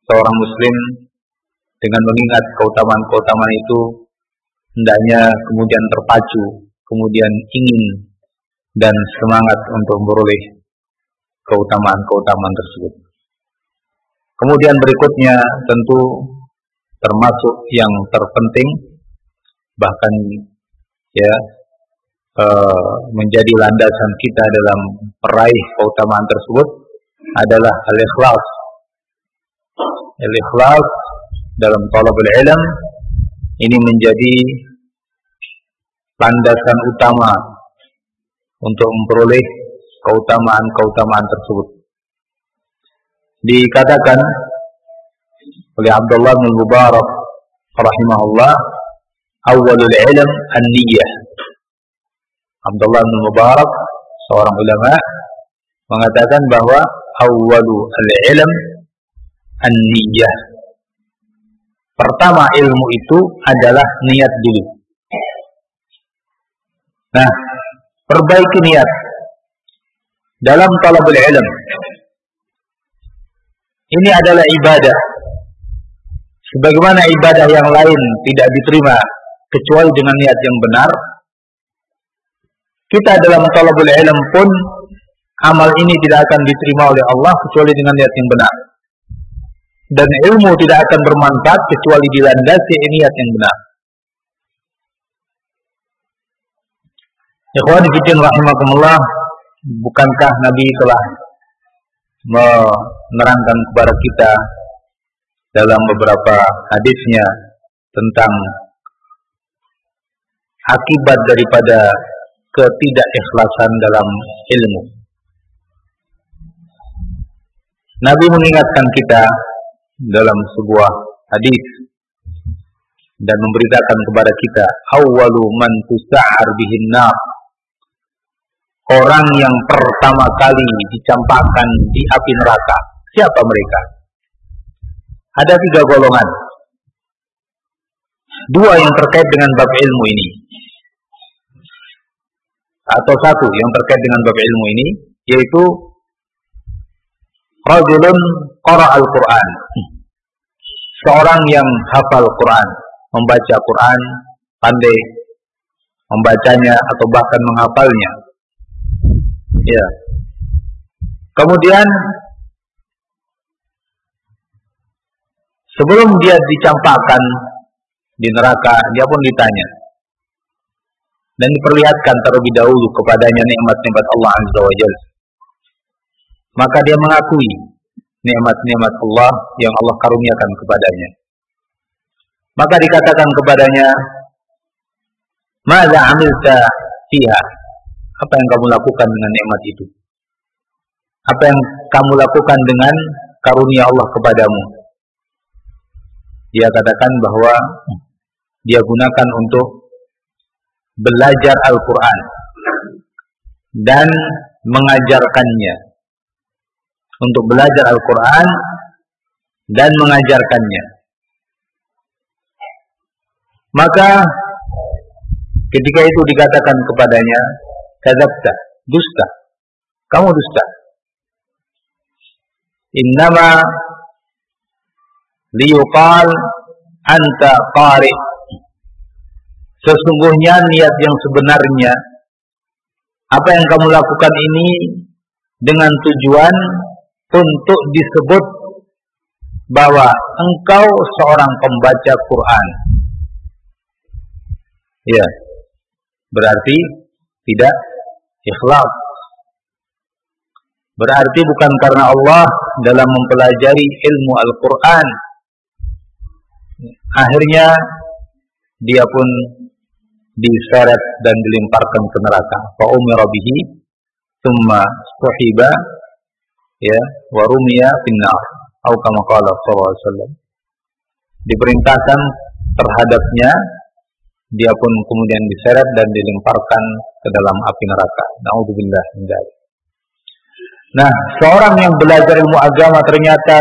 seorang muslim dengan mengingat keutamaan-keutamaan itu hendaknya kemudian terpacu kemudian ingin dan semangat untuk memperoleh keutamaan-keutamaan tersebut. Kemudian berikutnya tentu termasuk yang terpenting bahkan ya e, menjadi landasan kita dalam meraih keutamaan tersebut adalah al-ikhlas. Al-ikhlas dalam talabul ilm ini menjadi landasan utama untuk memperoleh keutamaan-keutamaan tersebut. Dikatakan oleh Abdullah bin Mubarak rahimahullah, awalul ilm an-niyyah. Abdullah bin Mubarak seorang ulama mengatakan bahwa awalul ilm an-niyyah. Pertama ilmu itu adalah niat dulu. Nah, perbaiki niat dalam talabul ilm. Ini adalah ibadah. Sebagaimana ibadah yang lain tidak diterima kecuali dengan niat yang benar, kita dalam talabul ilm pun amal ini tidak akan diterima oleh Allah kecuali dengan niat yang benar. Dan ilmu tidak akan bermanfaat kecuali dilandasi niat yang benar. Ikhwan fillah rahimakumullah, bukankah Nabi telah menerangkan kepada kita dalam beberapa hadisnya tentang akibat daripada ketidakikhlasan dalam ilmu. Nabi mengingatkan kita dalam sebuah hadis dan memberitakan kepada kita awwalu man tusa'ar bihin orang yang pertama kali dicampakkan di api neraka. Siapa mereka? Ada tiga golongan. Dua yang terkait dengan bab ilmu ini. Atau satu yang terkait dengan bab ilmu ini, yaitu Rajulun Qara al-Quran. Seorang yang hafal Quran, membaca Quran, pandai membacanya atau bahkan menghafalnya Ya. Kemudian sebelum dia dicampakkan di neraka, dia pun ditanya dan diperlihatkan terlebih dahulu kepadanya nikmat-nikmat Allah Azza wa Jalla. Maka dia mengakui nikmat-nikmat Allah yang Allah karuniakan kepadanya. Maka dikatakan kepadanya, "Mada amilta fiha?" Apa yang kamu lakukan dengan nikmat itu? Apa yang kamu lakukan dengan karunia Allah kepadamu. Dia katakan bahwa dia gunakan untuk belajar Al-Quran dan mengajarkannya. Untuk belajar Al-Quran dan mengajarkannya. Maka ketika itu dikatakan kepadanya, kadzabta, dusta. Kamu dusta. Innama liyuqal anta qari. Sesungguhnya niat yang sebenarnya apa yang kamu lakukan ini dengan tujuan untuk disebut bahwa engkau seorang pembaca Quran. Ya. Berarti tidak ikhlas. Berarti bukan karena Allah dalam mempelajari ilmu Al-Quran. Akhirnya dia pun diseret dan dilemparkan ke neraka. Fa umira bihi thumma suhiba ya wa rumiya finnar. Atau kama qala sallallahu alaihi wasallam. Diperintahkan terhadapnya dia pun kemudian diseret dan dilemparkan ke dalam api neraka. Nauzubillah min Nah, seorang yang belajar ilmu agama ternyata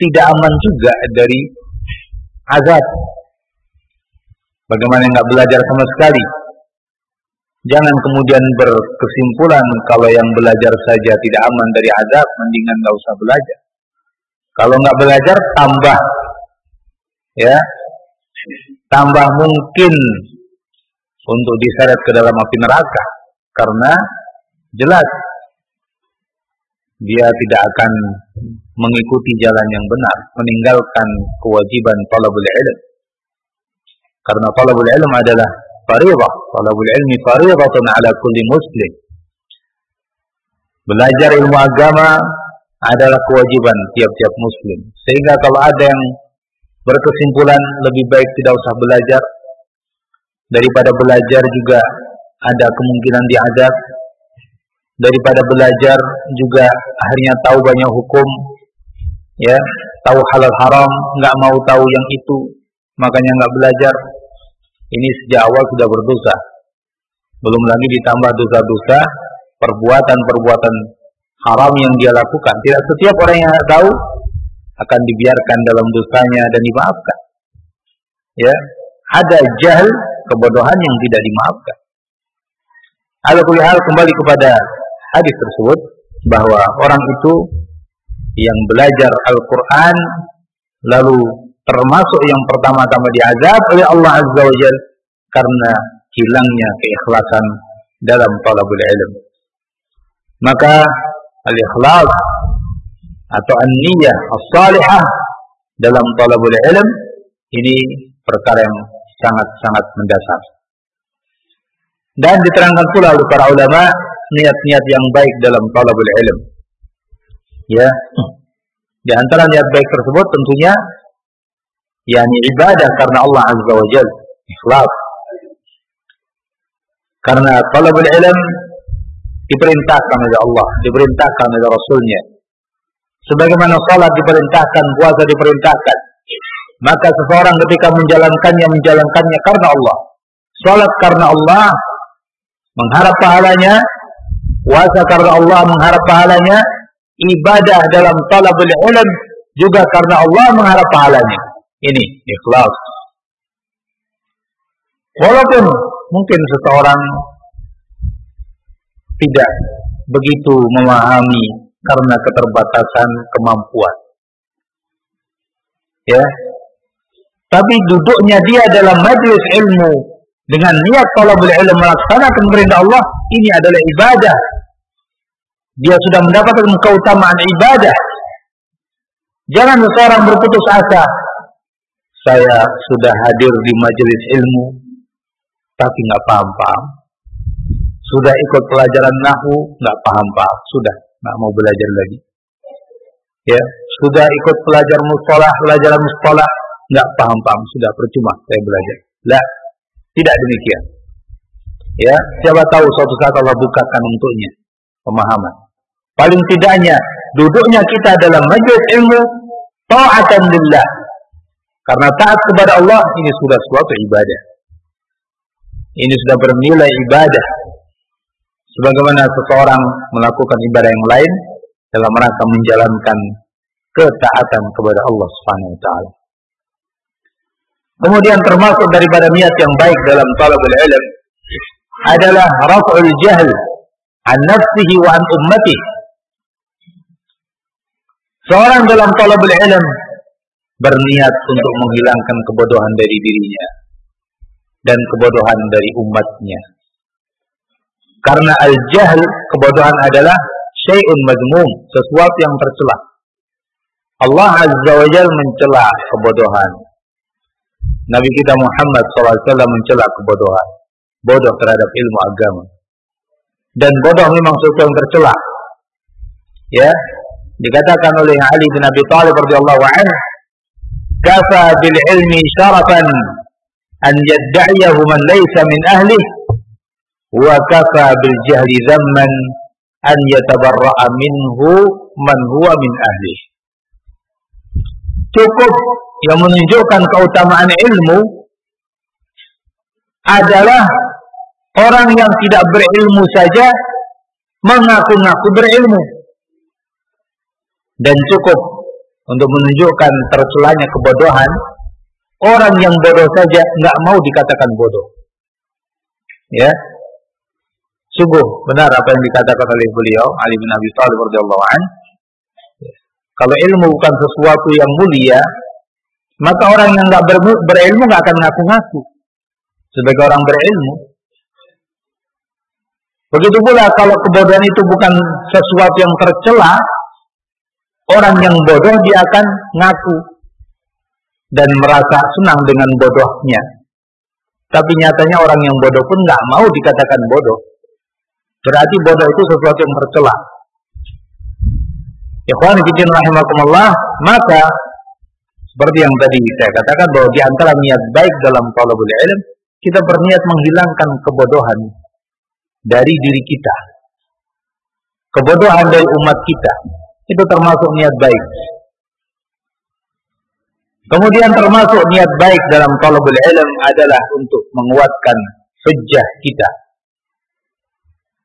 tidak aman juga dari azab. Bagaimana nggak belajar sama sekali? Jangan kemudian berkesimpulan kalau yang belajar saja tidak aman dari azab, mendingan nggak usah belajar. Kalau nggak belajar, tambah, ya, tambah mungkin untuk diseret ke dalam api neraka, karena jelas dia tidak akan mengikuti jalan yang benar, meninggalkan kewajiban talabul ilm. Karena talabul ilm adalah fariḍah, talabul ilmi fariḍatun ala kulli muslim. Belajar ilmu agama adalah kewajiban tiap-tiap muslim. Sehingga kalau ada yang berkesimpulan lebih baik tidak usah belajar daripada belajar juga ada kemungkinan diadab daripada belajar juga akhirnya tahu banyak hukum ya tahu halal haram nggak mau tahu yang itu makanya nggak belajar. Ini sejak awal sudah berdosa. Belum lagi ditambah dosa-dosa perbuatan-perbuatan haram yang dia lakukan. Tidak setiap orang yang tahu akan dibiarkan dalam dosanya dan dimaafkan. Ya ada jahil kebodohan yang tidak dimaafkan. Ala hal kembali kepada hadis tersebut bahwa orang itu yang belajar Al-Quran lalu termasuk yang pertama-tama diazab oleh Allah Azza wa Jal karena hilangnya keikhlasan dalam talabul ilm. Maka al-ikhlas atau an-niyah as-salihah dalam talabul ilm ini perkara yang sangat-sangat mendasar. Dan diterangkan pula oleh para ulama niat-niat yang baik dalam talabul ilm. Ya. Di antara niat baik tersebut tentunya yakni ibadah karena Allah Azza wa Jalla, ikhlas. Karena talabul ilm diperintahkan oleh Allah, diperintahkan oleh Rasulnya. Sebagaimana salat diperintahkan, puasa diperintahkan. Maka seseorang ketika menjalankannya, menjalankannya karena Allah. Salat karena Allah, mengharap pahalanya, puasa karena Allah mengharap pahalanya, ibadah dalam talabul ilm juga karena Allah mengharap pahalanya. Ini ikhlas. Walaupun mungkin seseorang tidak begitu memahami karena keterbatasan kemampuan. Ya. Tapi duduknya dia dalam majlis ilmu dengan niat talabul ilm melaksanakan perintah Allah, ini adalah ibadah. Dia sudah mendapatkan keutamaan ibadah. Jangan seseorang berputus asa. Saya sudah hadir di majelis ilmu, tapi nggak paham-paham. Sudah ikut pelajaran nahu, nggak paham-paham. Sudah, nggak mau belajar lagi. Ya, sudah ikut pelajaran mustalah, pelajaran mustalah, nggak paham-paham. Sudah percuma saya belajar. Lah, tidak demikian. Ya, siapa tahu suatu saat Allah bukakan untuknya pemahaman. Paling tidaknya duduknya kita dalam majelis ilmu ta'atan lillah. Karena taat kepada Allah ini sudah suatu ibadah. Ini sudah bernilai ibadah. Sebagaimana seseorang melakukan ibadah yang lain dalam rangka menjalankan ketaatan kepada Allah Subhanahu wa taala. Kemudian termasuk daripada niat yang baik dalam talabul ilm adalah raf'ul jahl an nafsihi wa an ummati. Seorang dalam talabul ilm berniat untuk menghilangkan kebodohan dari dirinya dan kebodohan dari umatnya. Karena al-jahl kebodohan adalah syai'un madmum, sesuatu yang tercela. Allah Azza wa Jalla mencela kebodohan. Nabi kita Muhammad SAW mencela kebodohan. Bodoh terhadap ilmu agama. Dan bodoh memang sesuatu yang tercela. Ya, dikatakan oleh Ali bin Abi Thalib radhiyallahu anhu, "Kafa bil ilmi syarafan an yad'iyahu man laysa min ahli wa kafa bil jahli dhamman an yatabarra'a minhu man huwa min ahli." Cukup yang menunjukkan keutamaan ilmu adalah orang yang tidak berilmu saja mengaku-ngaku berilmu dan cukup untuk menunjukkan tercelanya kebodohan orang yang bodoh saja nggak mau dikatakan bodoh. Ya. Sungguh benar apa yang dikatakan oleh beliau Ali bin Abi Thalib radhiyallahu an. Kalau ilmu bukan sesuatu yang mulia maka orang yang nggak berilmu nggak akan ngaku-ngaku. Sebagai orang berilmu. Begitu pula kalau kebodohan itu bukan sesuatu yang tercela, orang yang bodoh dia akan ngaku dan merasa senang dengan bodohnya. Tapi nyatanya orang yang bodoh pun nggak mau dikatakan bodoh. Berarti bodoh itu sesuatu yang tercela. Ikhwan fillah rahimakumullah, maka seperti yang tadi saya katakan bahwa di antara niat baik dalam talabul ilm, kita berniat menghilangkan kebodohan dari diri kita. Kebodohan dari umat kita. Itu termasuk niat baik. Kemudian termasuk niat baik dalam talabul ilm adalah untuk menguatkan hujjah kita.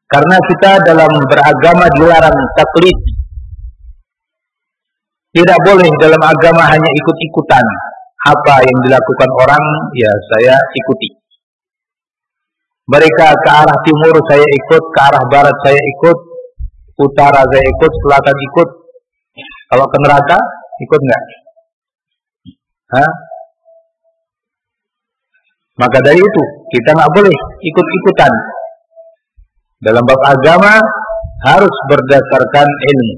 Karena kita dalam beragama dilarang taklid tidak boleh dalam agama hanya ikut-ikutan. Apa yang dilakukan orang, ya saya ikuti. Mereka ke arah timur saya ikut, ke arah barat saya ikut, utara saya ikut, selatan ikut. Kalau ke neraka, ikut enggak? Hah? Maka dari itu, kita nggak boleh ikut-ikutan. Dalam bab agama, harus berdasarkan ilmu.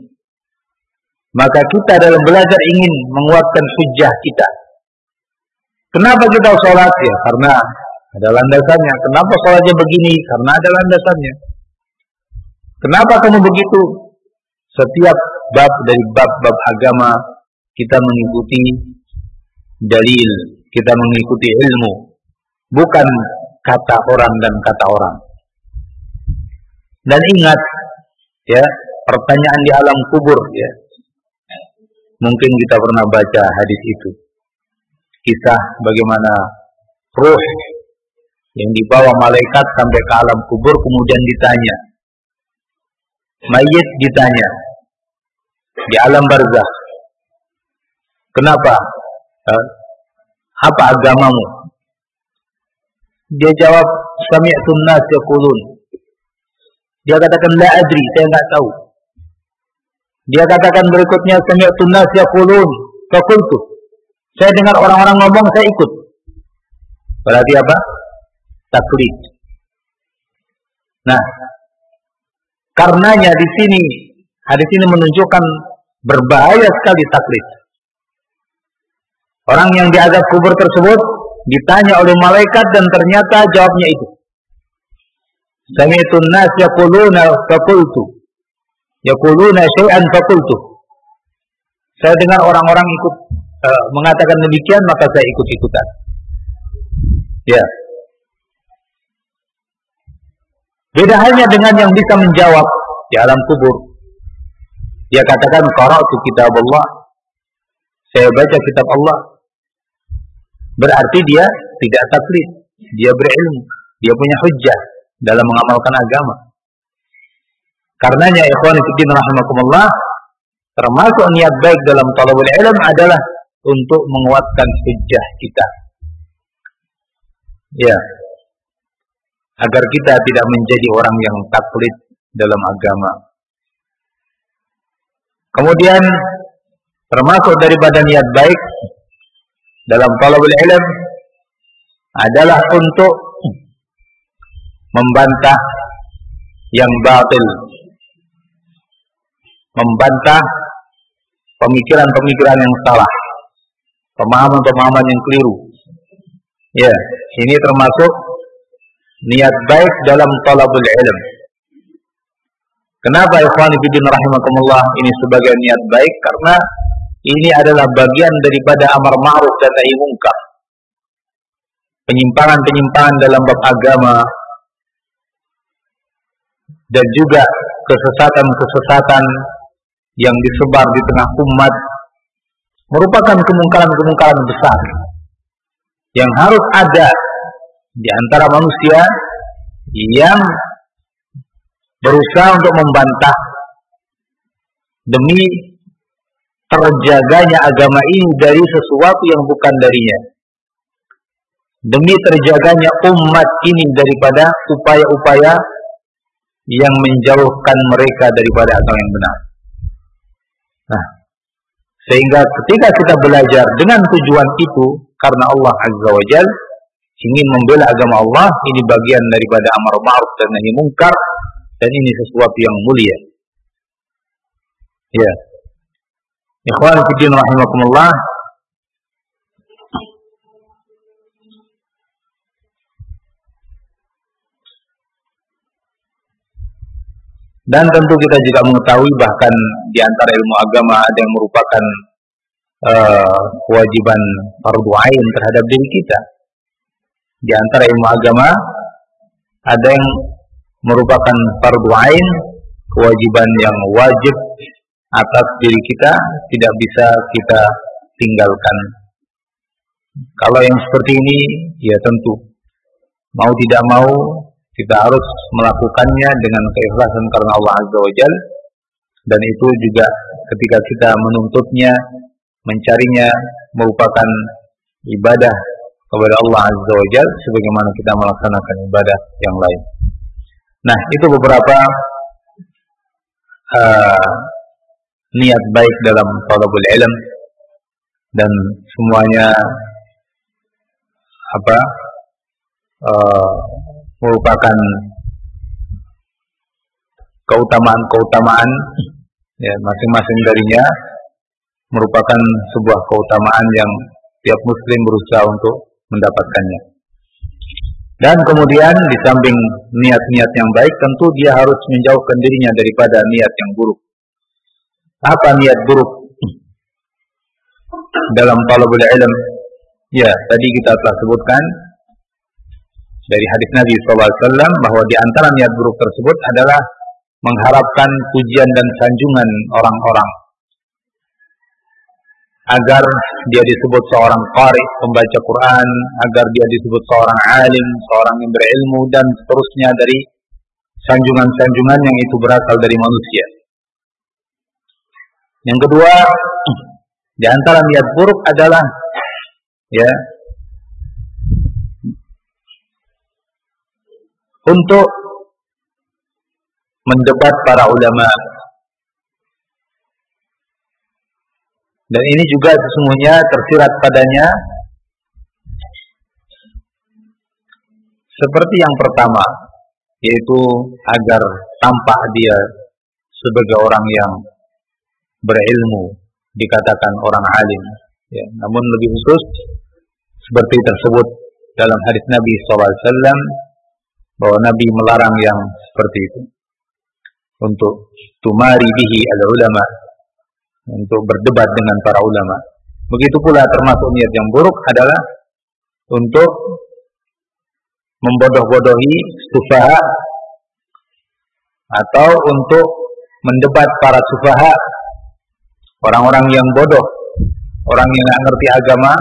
Maka kita dalam belajar ingin menguatkan hujah kita. Kenapa kita sholat? Ya karena ada landasannya. Kenapa sholatnya begini? Karena ada landasannya. Kenapa kamu begitu? Setiap bab dari bab-bab agama kita mengikuti dalil, kita mengikuti ilmu, bukan kata orang dan kata orang. Dan ingat, ya, pertanyaan di alam kubur, ya, Mungkin kita pernah baca hadis itu. Kisah bagaimana ruh yang dibawa malaikat sampai ke alam kubur kemudian ditanya. Mayit ditanya di alam barzah. Kenapa? Apa agamamu? Dia jawab, Sami'tun nas yaqulun. Dia katakan, La adri, saya enggak tahu. Dia katakan berikutnya sami'tu nas yaqulun faqultu. Saya dengar orang-orang ngomong saya ikut. Berarti apa? Taklid. Nah, karenanya di sini hadis ini menunjukkan berbahaya sekali taklid. Orang yang diazab kubur tersebut ditanya oleh malaikat dan ternyata jawabnya itu. Sami'tu nas yaquluna faqultu. Yaquluna syai'an faqultu. Saya dengar orang-orang ikut uh, mengatakan demikian maka saya ikut-ikutan. Ya. Beda halnya dengan yang bisa menjawab di alam kubur. Dia katakan qara'tu kitab Allah. Saya baca kitab Allah. Berarti dia tidak taklid, dia berilmu, dia punya hujjah dalam mengamalkan agama. Karenanya ikhwan fillah rahimakumullah, termasuk niat baik dalam talabul ilm adalah untuk menguatkan hujjah kita. Ya. Agar kita tidak menjadi orang yang taklid dalam agama. Kemudian termasuk daripada niat baik dalam talabul ilm adalah untuk membantah yang batil. Membantah pemikiran-pemikiran yang salah. Pemahaman-pemahaman yang keliru. Ya ini termasuk niat baik dalam talabul ilm kenapa ikhwan fillah rahimakumullah ini sebagai niat baik karena ini adalah bagian daripada amar ma'ruf dan nahi mungkar. Penyimpangan-penyimpangan dalam bab agama dan juga kesesatan-kesesatan yang disebar di tengah umat merupakan kemungkaran-kemungkaran besar yang harus ada di antara manusia yang berusaha untuk membantah demi terjaganya agama ini dari sesuatu yang bukan darinya. Demi terjaganya umat ini daripada upaya-upaya yang menjauhkan mereka daripada agama yang benar. Nah, sehingga ketika kita belajar dengan tujuan itu karena Allah Azza wa Jal ingin membela agama Allah, ini bagian daripada amar ma'ruf dan nahi mungkar dan ini sesuatu yang mulia. Ya. Ikhwan fiddin rahimakumullah Dan tentu kita juga mengetahui bahkan di antara ilmu agama ada yang merupakan uh, kewajiban fardu ain terhadap diri kita. Di antara ilmu agama ada yang merupakan fardu ain, kewajiban yang wajib atas diri kita tidak bisa kita tinggalkan. Kalau yang seperti ini, ya tentu mau tidak mau kita harus melakukannya dengan keikhlasan karena Allah Azza wa Jal dan itu juga ketika kita menuntutnya, mencarinya merupakan ibadah kepada Allah Azza wa Jal sebagaimana kita melaksanakan ibadah yang lain. Nah, itu beberapa uh, niat baik dalam talabul ilm dan semuanya apa uh, merupakan keutamaan-keutamaan ya masing-masing darinya merupakan sebuah keutamaan yang tiap muslim berusaha untuk mendapatkannya. Dan kemudian di samping niat-niat yang baik tentu dia harus menjauhkan dirinya daripada niat yang buruk. Apa niat buruk dalam talabul ilm? Ya, tadi kita telah sebutkan dari hadis Nabi SAW bahwa di antara niat buruk tersebut adalah mengharapkan pujian dan sanjungan orang-orang agar dia disebut seorang qari, pembaca Quran, agar dia disebut seorang alim, seorang yang berilmu dan seterusnya dari sanjungan-sanjungan yang itu berasal dari manusia. Yang kedua, di antara niat buruk adalah ya untuk mendebat para ulama. Dan ini juga sesungguhnya tersirat padanya. Seperti yang pertama, yaitu agar tampak dia sebagai orang yang berilmu dikatakan orang alim. Ya, namun lebih khusus seperti tersebut dalam hadis Nabi SAW bahwa Nabi melarang yang seperti itu. Untuk tumari bihi al ulama untuk berdebat dengan para ulama begitu pula termasuk niat yang buruk adalah untuk membodoh-bodohi sufaha atau untuk mendebat para sufaha Orang-orang yang bodoh, orang yang nggak ngerti agama,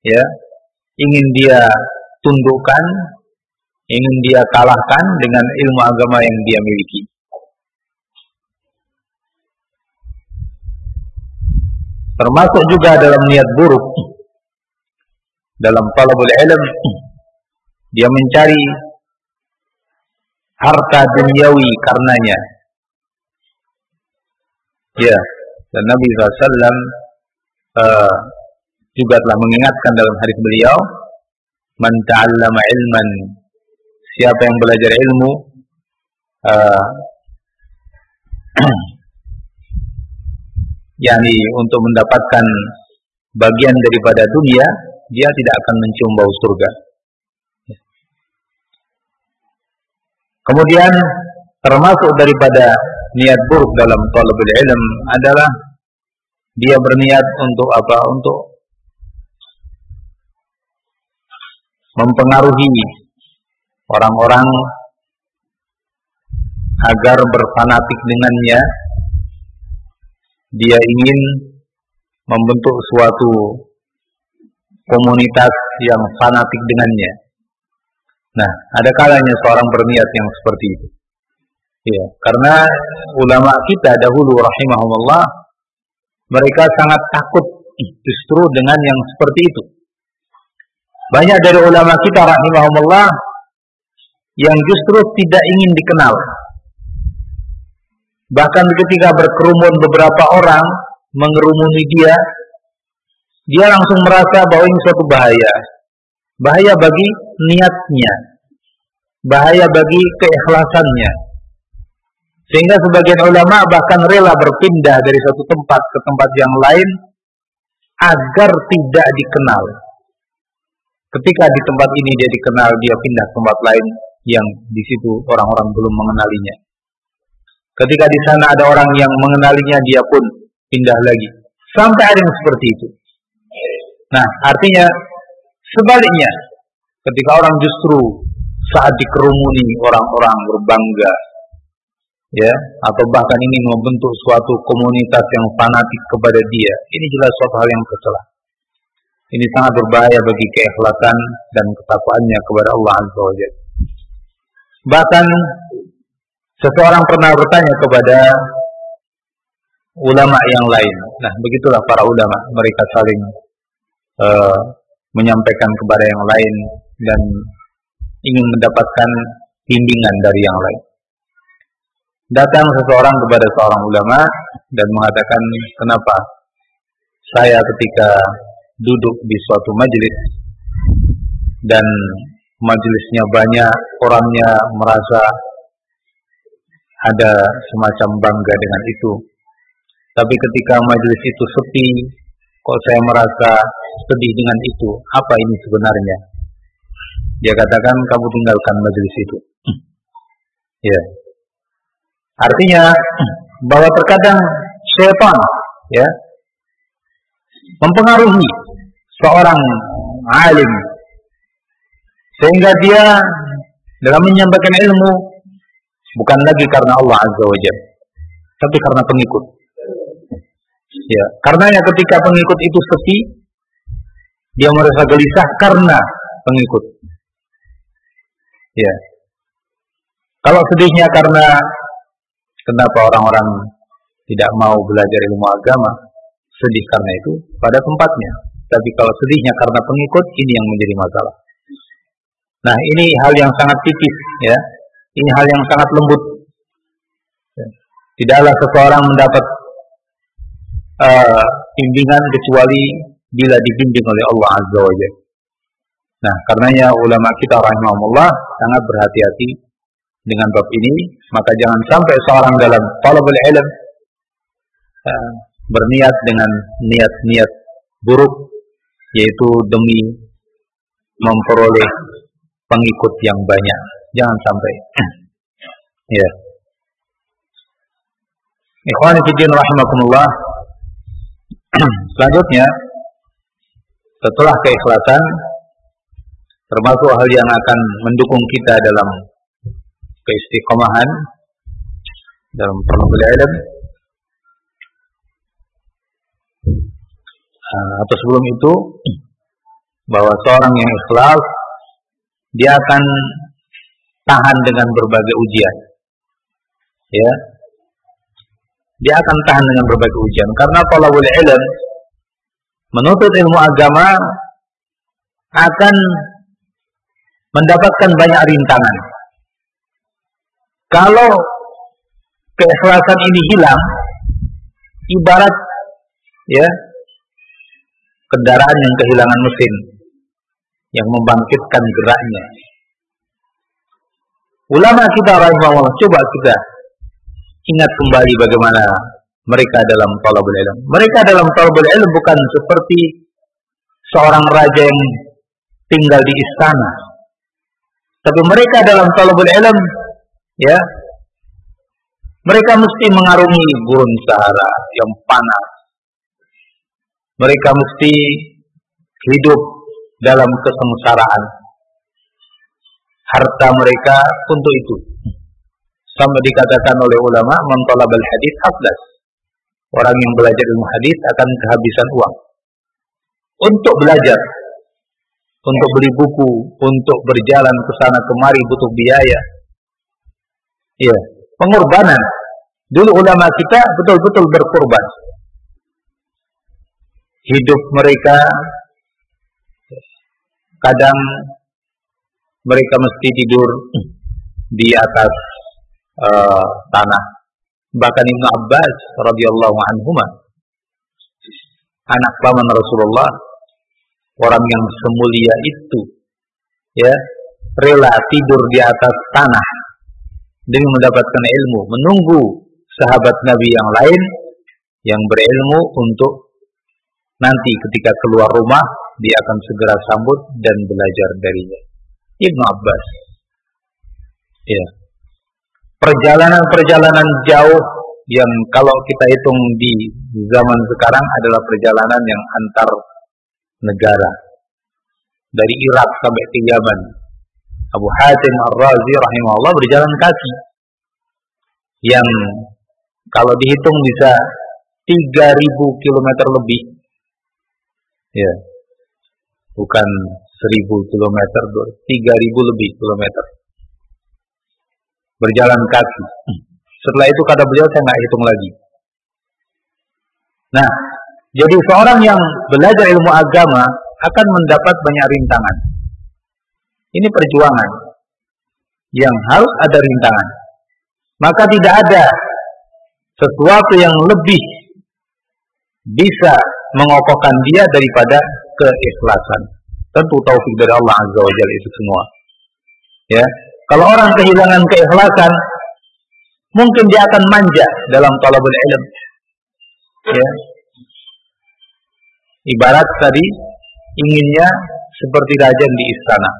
ya, ingin dia tundukkan, ingin dia kalahkan dengan ilmu agama yang dia miliki. Termasuk juga dalam niat buruk dalam talabul ilm dia mencari harta duniawi karenanya. Ya, dan Nabi SAW uh, eh, juga telah mengingatkan dalam hadis beliau, "Man ta'allama ilman" Siapa yang belajar ilmu uh, yakni untuk mendapatkan bagian daripada dunia, dia tidak akan mencium bau surga. Kemudian termasuk daripada niat buruk dalam talabul ilm adalah dia berniat untuk apa? Untuk mempengaruhi orang-orang agar berfanatik dengannya. Dia ingin membentuk suatu komunitas yang fanatik dengannya. Nah, ada kalanya seorang berniat yang seperti itu. Ya, karena ulama kita dahulu rahimahumullah mereka sangat takut justru dengan yang seperti itu. Banyak dari ulama kita rahimahumullah yang justru tidak ingin dikenal. Bahkan ketika berkerumun beberapa orang mengerumuni dia, dia langsung merasa bahwa ini suatu bahaya. Bahaya bagi niatnya. Bahaya bagi keikhlasannya. Sehingga sebagian ulama bahkan rela berpindah dari satu tempat ke tempat yang lain agar tidak dikenal. Ketika di tempat ini dia dikenal, dia pindah ke tempat lain yang di situ orang-orang belum mengenalinya. Ketika di sana ada orang yang mengenalinya, dia pun pindah lagi. Sampai ada yang seperti itu. Nah, artinya sebaliknya, ketika orang justru saat dikerumuni orang-orang berbangga, ya, atau bahkan ini membentuk suatu komunitas yang fanatik kepada dia, ini jelas suatu hal yang kesalahan. Ini sangat berbahaya bagi keikhlasan dan ketakwaannya kepada Allah Azza wa. Bahkan seseorang pernah bertanya kepada ulama yang lain. Nah, begitulah para ulama, mereka saling uh, menyampaikan kepada yang lain dan ingin mendapatkan bimbingan dari yang lain. Datang seseorang kepada seorang ulama dan mengatakan, kenapa saya ketika duduk di suatu majelis dan majelisnya banyak, orangnya merasa ada semacam bangga dengan itu. Tapi ketika majelis itu sepi, kok saya merasa sedih dengan itu. Apa ini sebenarnya? Dia katakan kamu tinggalkan majelis itu. ya. Artinya bahwa terkadang setan ya mempengaruhi seorang alim sehingga dia dalam menyampaikan ilmu bukan lagi karena Allah Azza wa Jalla tapi karena pengikut. Ya, karenanya ketika pengikut itu sepi, dia merasa gelisah karena pengikut. Ya. Kalau sedihnya karena kenapa orang-orang tidak mau belajar ilmu agama, sedih karena itu pada tempatnya. Tapi kalau sedihnya karena pengikut, ini yang menjadi masalah. Nah, ini hal yang sangat tipis, ya. Ini hal yang sangat lembut. Ya. Tidaklah seseorang mendapat uh, kecuali bila dibimbing oleh Allah Azza wa Jalla. Nah, karenanya ulama kita rahimahumullah sangat berhati-hati dengan bab ini, maka jangan sampai seorang dalam talabul ilm uh, berniat dengan niat-niat buruk yaitu demi memperoleh pengikut yang banyak. Jangan sampai. ya. Ikhwan fillah rahimakumullah. Selanjutnya setelah keikhlasan termasuk hal yang akan mendukung kita dalam keistiqomahan dalam ilm uh, atau sebelum itu bahwa seorang yang ikhlas dia akan tahan dengan berbagai ujian. Ya. Dia akan tahan dengan berbagai ujian karena talabul ilm menuntut ilmu agama akan mendapatkan banyak rintangan. Kalau keikhlasan ini hilang, ibarat ya kendaraan yang kehilangan mesin yang membangkitkan geraknya. Ulama kita rahimahullah coba kita ingat kembali bagaimana mereka dalam talabul ilm. Mereka dalam talabul ilm bukan seperti seorang raja yang tinggal di istana. Tapi mereka dalam talabul ilm ya mereka mesti mengarungi gurun Sahara yang panas. Mereka mesti hidup dalam kesengsaraan. Harta mereka untuk itu. Sampai dikatakan oleh ulama, mentolabal hadis aflas. Orang yang belajar ilmu hadis akan kehabisan uang. Untuk belajar, untuk beli buku, untuk berjalan ke sana kemari butuh biaya. Iya, pengorbanan. Dulu ulama kita betul-betul berkorban. Hidup mereka kadang mereka mesti tidur di atas uh, tanah. Bahkan Ibnu Abbas radhiyallahu anhu anak paman Rasulullah orang yang semulia itu ya rela tidur di atas tanah demi mendapatkan ilmu menunggu sahabat Nabi yang lain yang berilmu untuk nanti ketika keluar rumah dia akan segera sambut dan belajar darinya Ibnu Abbas ya perjalanan-perjalanan jauh yang kalau kita hitung di zaman sekarang adalah perjalanan yang antar negara dari Irak sampai ke Yaman. Abu Hatim Ar-Razi rahimahullah berjalan kaki yang kalau dihitung bisa 3000 km lebih. Ya. Bukan 1000 km, 3000 lebih kilometer. Berjalan kaki. Setelah itu kata beliau saya nggak hitung lagi. Nah, jadi seorang yang belajar ilmu agama akan mendapat banyak rintangan. Ini perjuangan yang harus ada rintangan. Maka tidak ada sesuatu yang lebih bisa mengokohkan dia daripada keikhlasan. Tentu taufik dari Allah Azza wa Jalla itu semua. Ya. Kalau orang kehilangan keikhlasan, mungkin dia akan manja dalam talabul ilm. Ya, Ibarat tadi inginnya seperti raja di istana.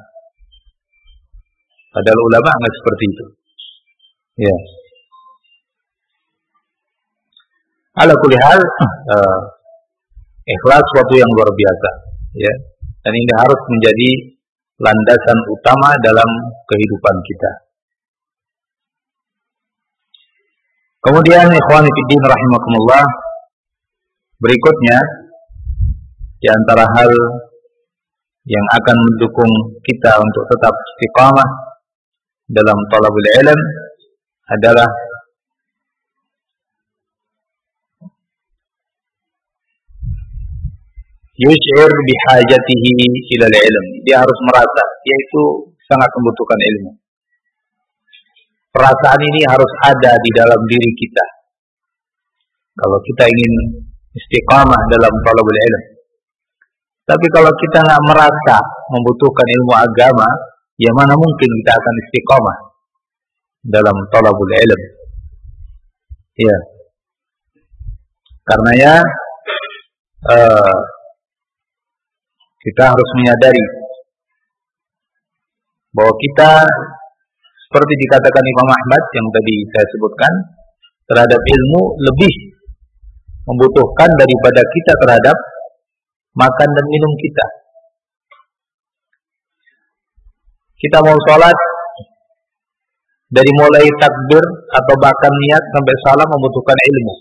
Padahal ulama nggak seperti itu. Ya. Ala kulihal uh, ikhlas suatu yang luar biasa, ya. Dan ini harus menjadi landasan utama dalam kehidupan kita. Kemudian ikhwan fillah rahimakumullah berikutnya di antara hal yang akan mendukung kita untuk tetap istiqamah dalam talabul ilm adalah yus'ir bihajatihi ila ilm dia harus merasa yaitu sangat membutuhkan ilmu perasaan ini harus ada di dalam diri kita kalau kita ingin istiqamah dalam talabul ilm tapi kalau kita nggak merasa membutuhkan ilmu agama, ya mana mungkin kita akan istiqomah dalam tolabul ilm. Ya. Karena ya uh, kita harus menyadari bahwa kita seperti dikatakan Imam Ahmad yang tadi saya sebutkan terhadap ilmu lebih membutuhkan daripada kita terhadap makan dan minum kita. Kita mau sholat dari mulai takbir atau bahkan niat sampai salam membutuhkan ilmu.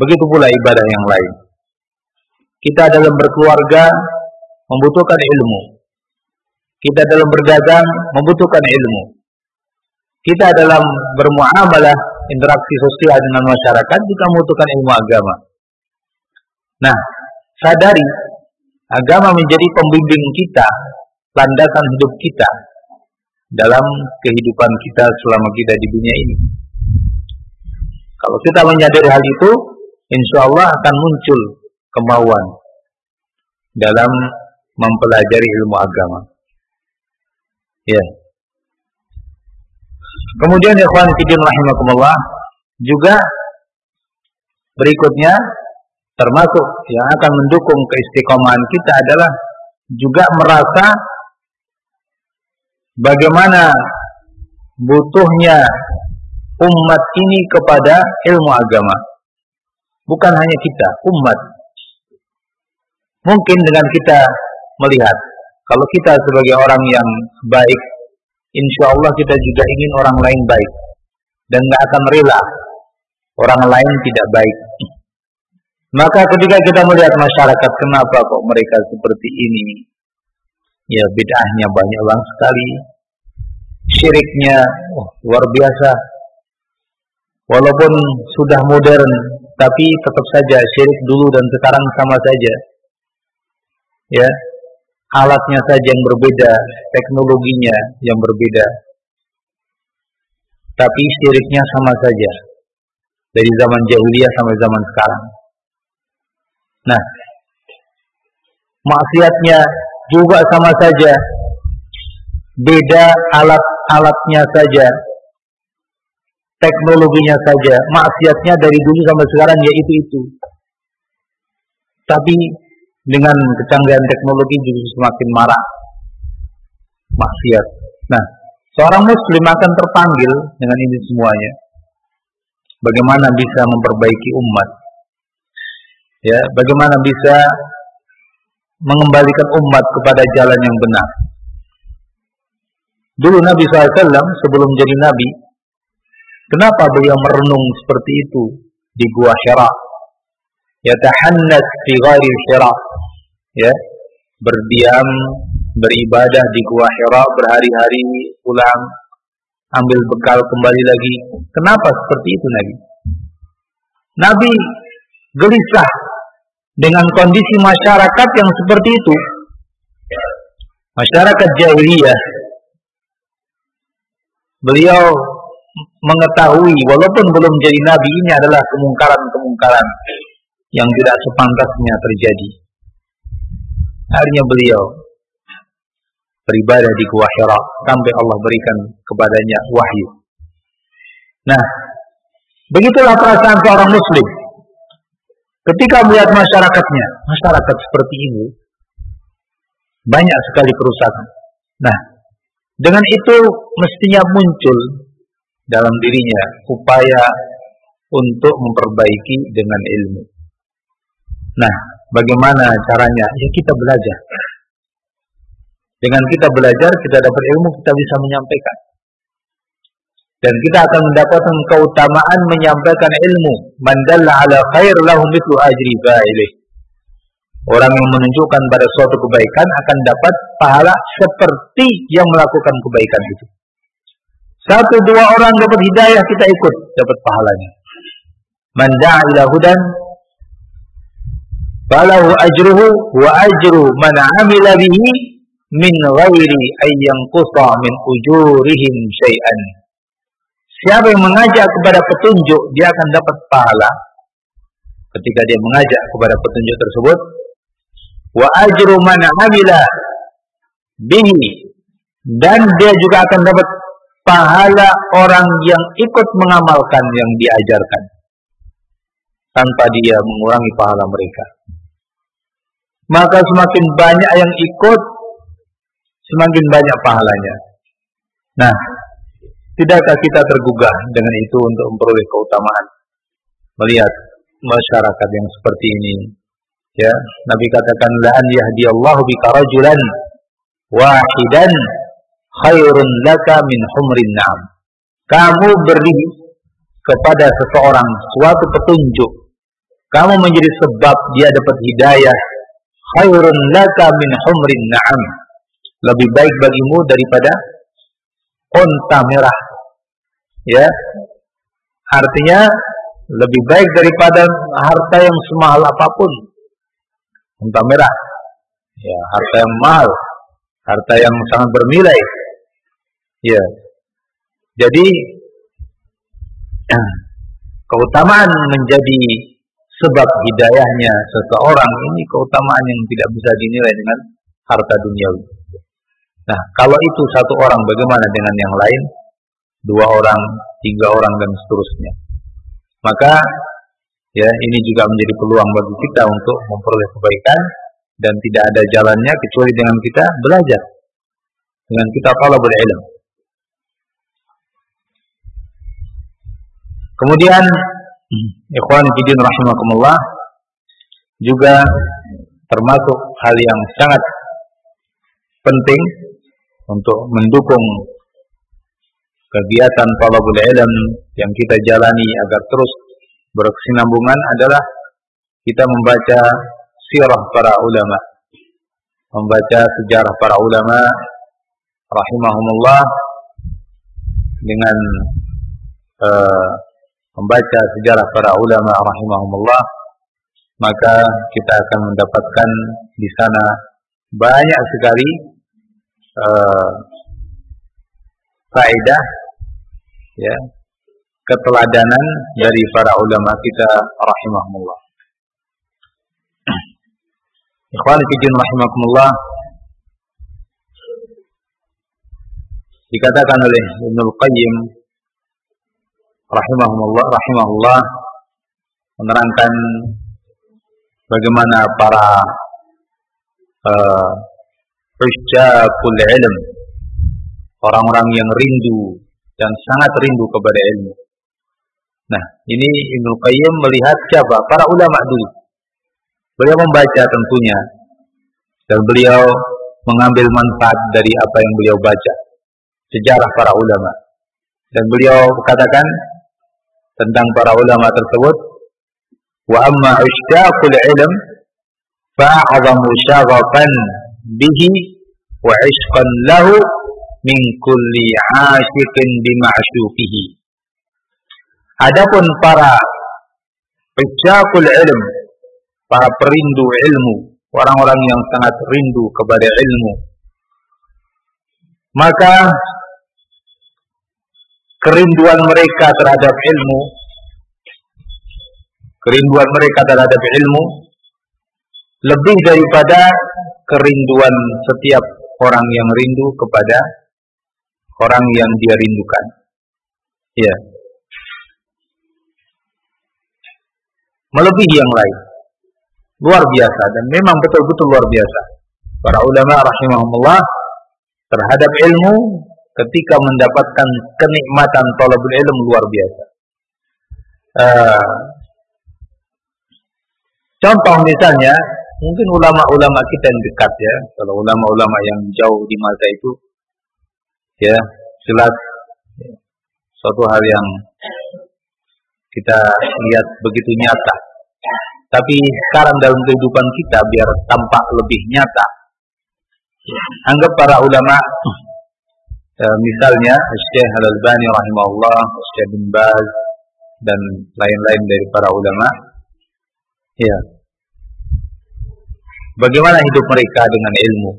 Begitu pula ibadah yang lain. Kita dalam berkeluarga membutuhkan ilmu. Kita dalam berdagang membutuhkan ilmu. Kita dalam bermuamalah, interaksi sosial dengan masyarakat juga membutuhkan ilmu agama. Nah, sadari agama menjadi pembimbing kita, landasan hidup kita dalam kehidupan kita selama kita di dunia ini. Kalau kita menyadari hal itu, insya Allah akan muncul kemauan dalam mempelajari ilmu agama. Ya. Kemudian ikhwan fillah rahimakumullah juga berikutnya termasuk yang akan mendukung keistiqomahan kita adalah juga merasa bagaimana butuhnya umat ini kepada ilmu agama. Bukan hanya kita, umat. Mungkin dengan kita melihat, kalau kita sebagai orang yang baik, insya Allah kita juga ingin orang lain baik. Dan nggak akan rela orang lain tidak baik. Maka ketika kita melihat masyarakat, kenapa kok mereka seperti ini? Ya bid'ahnya banyak banget sekali. Syiriknya oh, luar biasa. Walaupun sudah modern, tapi tetap saja syirik dulu dan sekarang sama saja. Ya, alatnya saja yang berbeda, teknologinya yang berbeda. Tapi syiriknya sama saja. Dari zaman jahiliyah sampai zaman sekarang. Nah, maksiatnya juga sama saja. Beda alat-alatnya saja, teknologinya saja, maksiatnya dari dulu sampai sekarang ya itu-itu. Tapi dengan kecanggihan teknologi justru semakin marah maksiat. Nah, seorang muslim akan terpanggil dengan ini semuanya. Bagaimana bisa memperbaiki umat? Ya, bagaimana bisa mengembalikan umat kepada jalan yang benar? Dulu Nabi SAW sebelum jadi Nabi, Kenapa beliau merenung seperti itu di gua Hira? Yatahannas fi ghairi Hira. Ya, berdiam, beribadah di gua Hira berhari-hari, pulang ambil bekal kembali lagi. Kenapa seperti itu Nabi? Nabi gelisah dengan kondisi masyarakat yang seperti itu. Masyarakat jahiliyah. Beliau mengetahui walaupun belum jadi nabi ini adalah kemungkaran-kemungkaran yang tidak sepantasnya terjadi. Akhirnya beliau beribadah di Gua Hira sampai Allah berikan kepadanya wahyu. Nah, begitulah perasaan seorang muslim. Ketika melihat masyarakatnya, masyarakat seperti ini banyak sekali kerusakan. Nah, dengan itu mestinya muncul dalam dirinya upaya untuk memperbaiki dengan ilmu. Nah, bagaimana caranya? Ya kita belajar. Dengan kita belajar, kita dapat ilmu, kita bisa menyampaikan. Dan kita akan mendapatkan keutamaan menyampaikan ilmu. Mandalla ala khair lahu mitlu ajri fa'ilih. Orang yang menunjukkan pada suatu kebaikan akan dapat pahala seperti yang melakukan kebaikan itu. Satu dua orang dapat hidayah kita ikut dapat pahalanya. Man da'a ila hudan falahu ajruhu wa ajru man 'amila bihi min ghairi ay yanqusa min ujurihim syai'an. Siapa yang mengajak kepada petunjuk dia akan dapat pahala ketika dia mengajak kepada petunjuk tersebut wa ajru man 'amila bihi dan dia juga akan dapat pahala orang yang ikut mengamalkan yang diajarkan tanpa dia mengurangi pahala mereka. Maka semakin banyak yang ikut, semakin banyak pahalanya. Nah, tidakkah kita tergugah dengan itu untuk memperoleh keutamaan? Melihat masyarakat yang seperti ini. Ya, Nabi katakan la an yahdiyallahu bika rajulan wahidan khairun laka min humrin na'am. Kamu beri kepada seseorang suatu petunjuk. Kamu menjadi sebab dia dapat hidayah khairun laka min humrin na'am. Lebih baik bagimu daripada unta merah. Ya. Artinya lebih baik daripada harta yang semahal apa pun. Unta merah. Ya, harta yang mahal, harta yang sangat bernilai. Ya. Jadi keutamaan menjadi sebab hidayahnya seseorang ini keutamaan yang tidak bisa dinilai dengan harta duniawi. Nah, kalau itu satu orang bagaimana dengan yang lain? Dua orang, tiga orang dan seterusnya. Maka ya ini juga menjadi peluang bagi kita untuk memperoleh kebaikan dan tidak ada jalannya kecuali dengan kita belajar. Dengan kita kalau berilmu. Kemudian ikhwan fillah rahimakumullah juga termasuk hal yang sangat penting untuk mendukung kegiatan talabul ilm yang kita jalani agar terus berkesinambungan adalah kita membaca sirah para ulama. Membaca sejarah para ulama rahimahumullah dengan uh, membaca sejarah para ulama rahimahumullah maka kita akan mendapatkan di sana banyak sekali uh, faedah ya keteladanan dari para ulama kita rahimahumullah. Ikhwan fillah rahimakumullah dikatakan oleh Ibnu Qayyim rahimahumullah rahimahullah menerangkan bagaimana para uh, ilm orang-orang yang rindu dan sangat rindu kepada ilmu. Nah, ini Ibnu Qayyim melihat siapa? Para ulama dulu. Beliau membaca tentunya dan beliau mengambil manfaat dari apa yang beliau baca. Sejarah para ulama. Dan beliau katakan tentang para ulama tersebut, "Wa amma ishtaqul ilm fa'azamu syaghafan bihi wa 'ishqan lahu min kulli 'ashiqin bima'syufihi." Adapun para pecakul ilm, para perindu ilmu, orang-orang yang sangat rindu kepada ilmu, maka kerinduan mereka terhadap ilmu kerinduan mereka terhadap ilmu lebih daripada kerinduan setiap orang yang rindu kepada orang yang dia rindukan. Ya. Melebihi yang lain. Luar biasa dan memang betul-betul luar biasa. Para ulama rahimahumullah terhadap ilmu ketika mendapatkan kenikmatan talabul ilm luar biasa. Uh, contoh misalnya, mungkin ulama-ulama kita yang dekat ya, kalau ulama-ulama yang jauh di masa itu, ya jelas ya, suatu hal yang kita lihat begitu nyata. Tapi sekarang dalam kehidupan kita biar tampak lebih nyata. Anggap para ulama e, misalnya Syekh Al-Albani rahimahullah, Syekh bin Baz dan lain-lain dari para ulama. Ya. Bagaimana hidup mereka dengan ilmu?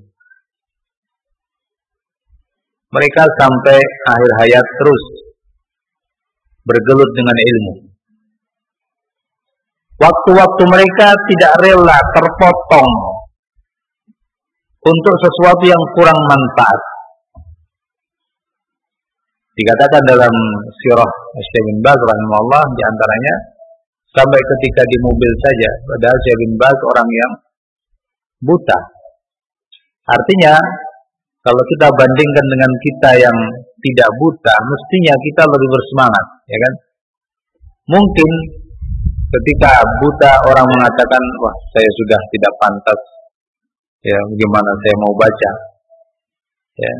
Mereka sampai akhir hayat terus bergelut dengan ilmu. Waktu-waktu mereka tidak rela terpotong untuk sesuatu yang kurang manfaat. Dikatakan dalam sirah Syekh bin Baz rahimahullah di antaranya sampai ketika di mobil saja padahal Syekh bin Baz orang yang buta. Artinya kalau kita bandingkan dengan kita yang tidak buta, mestinya kita lebih bersemangat, ya kan? Mungkin ketika buta orang mengatakan, wah saya sudah tidak pantas, ya bagaimana saya mau baca, ya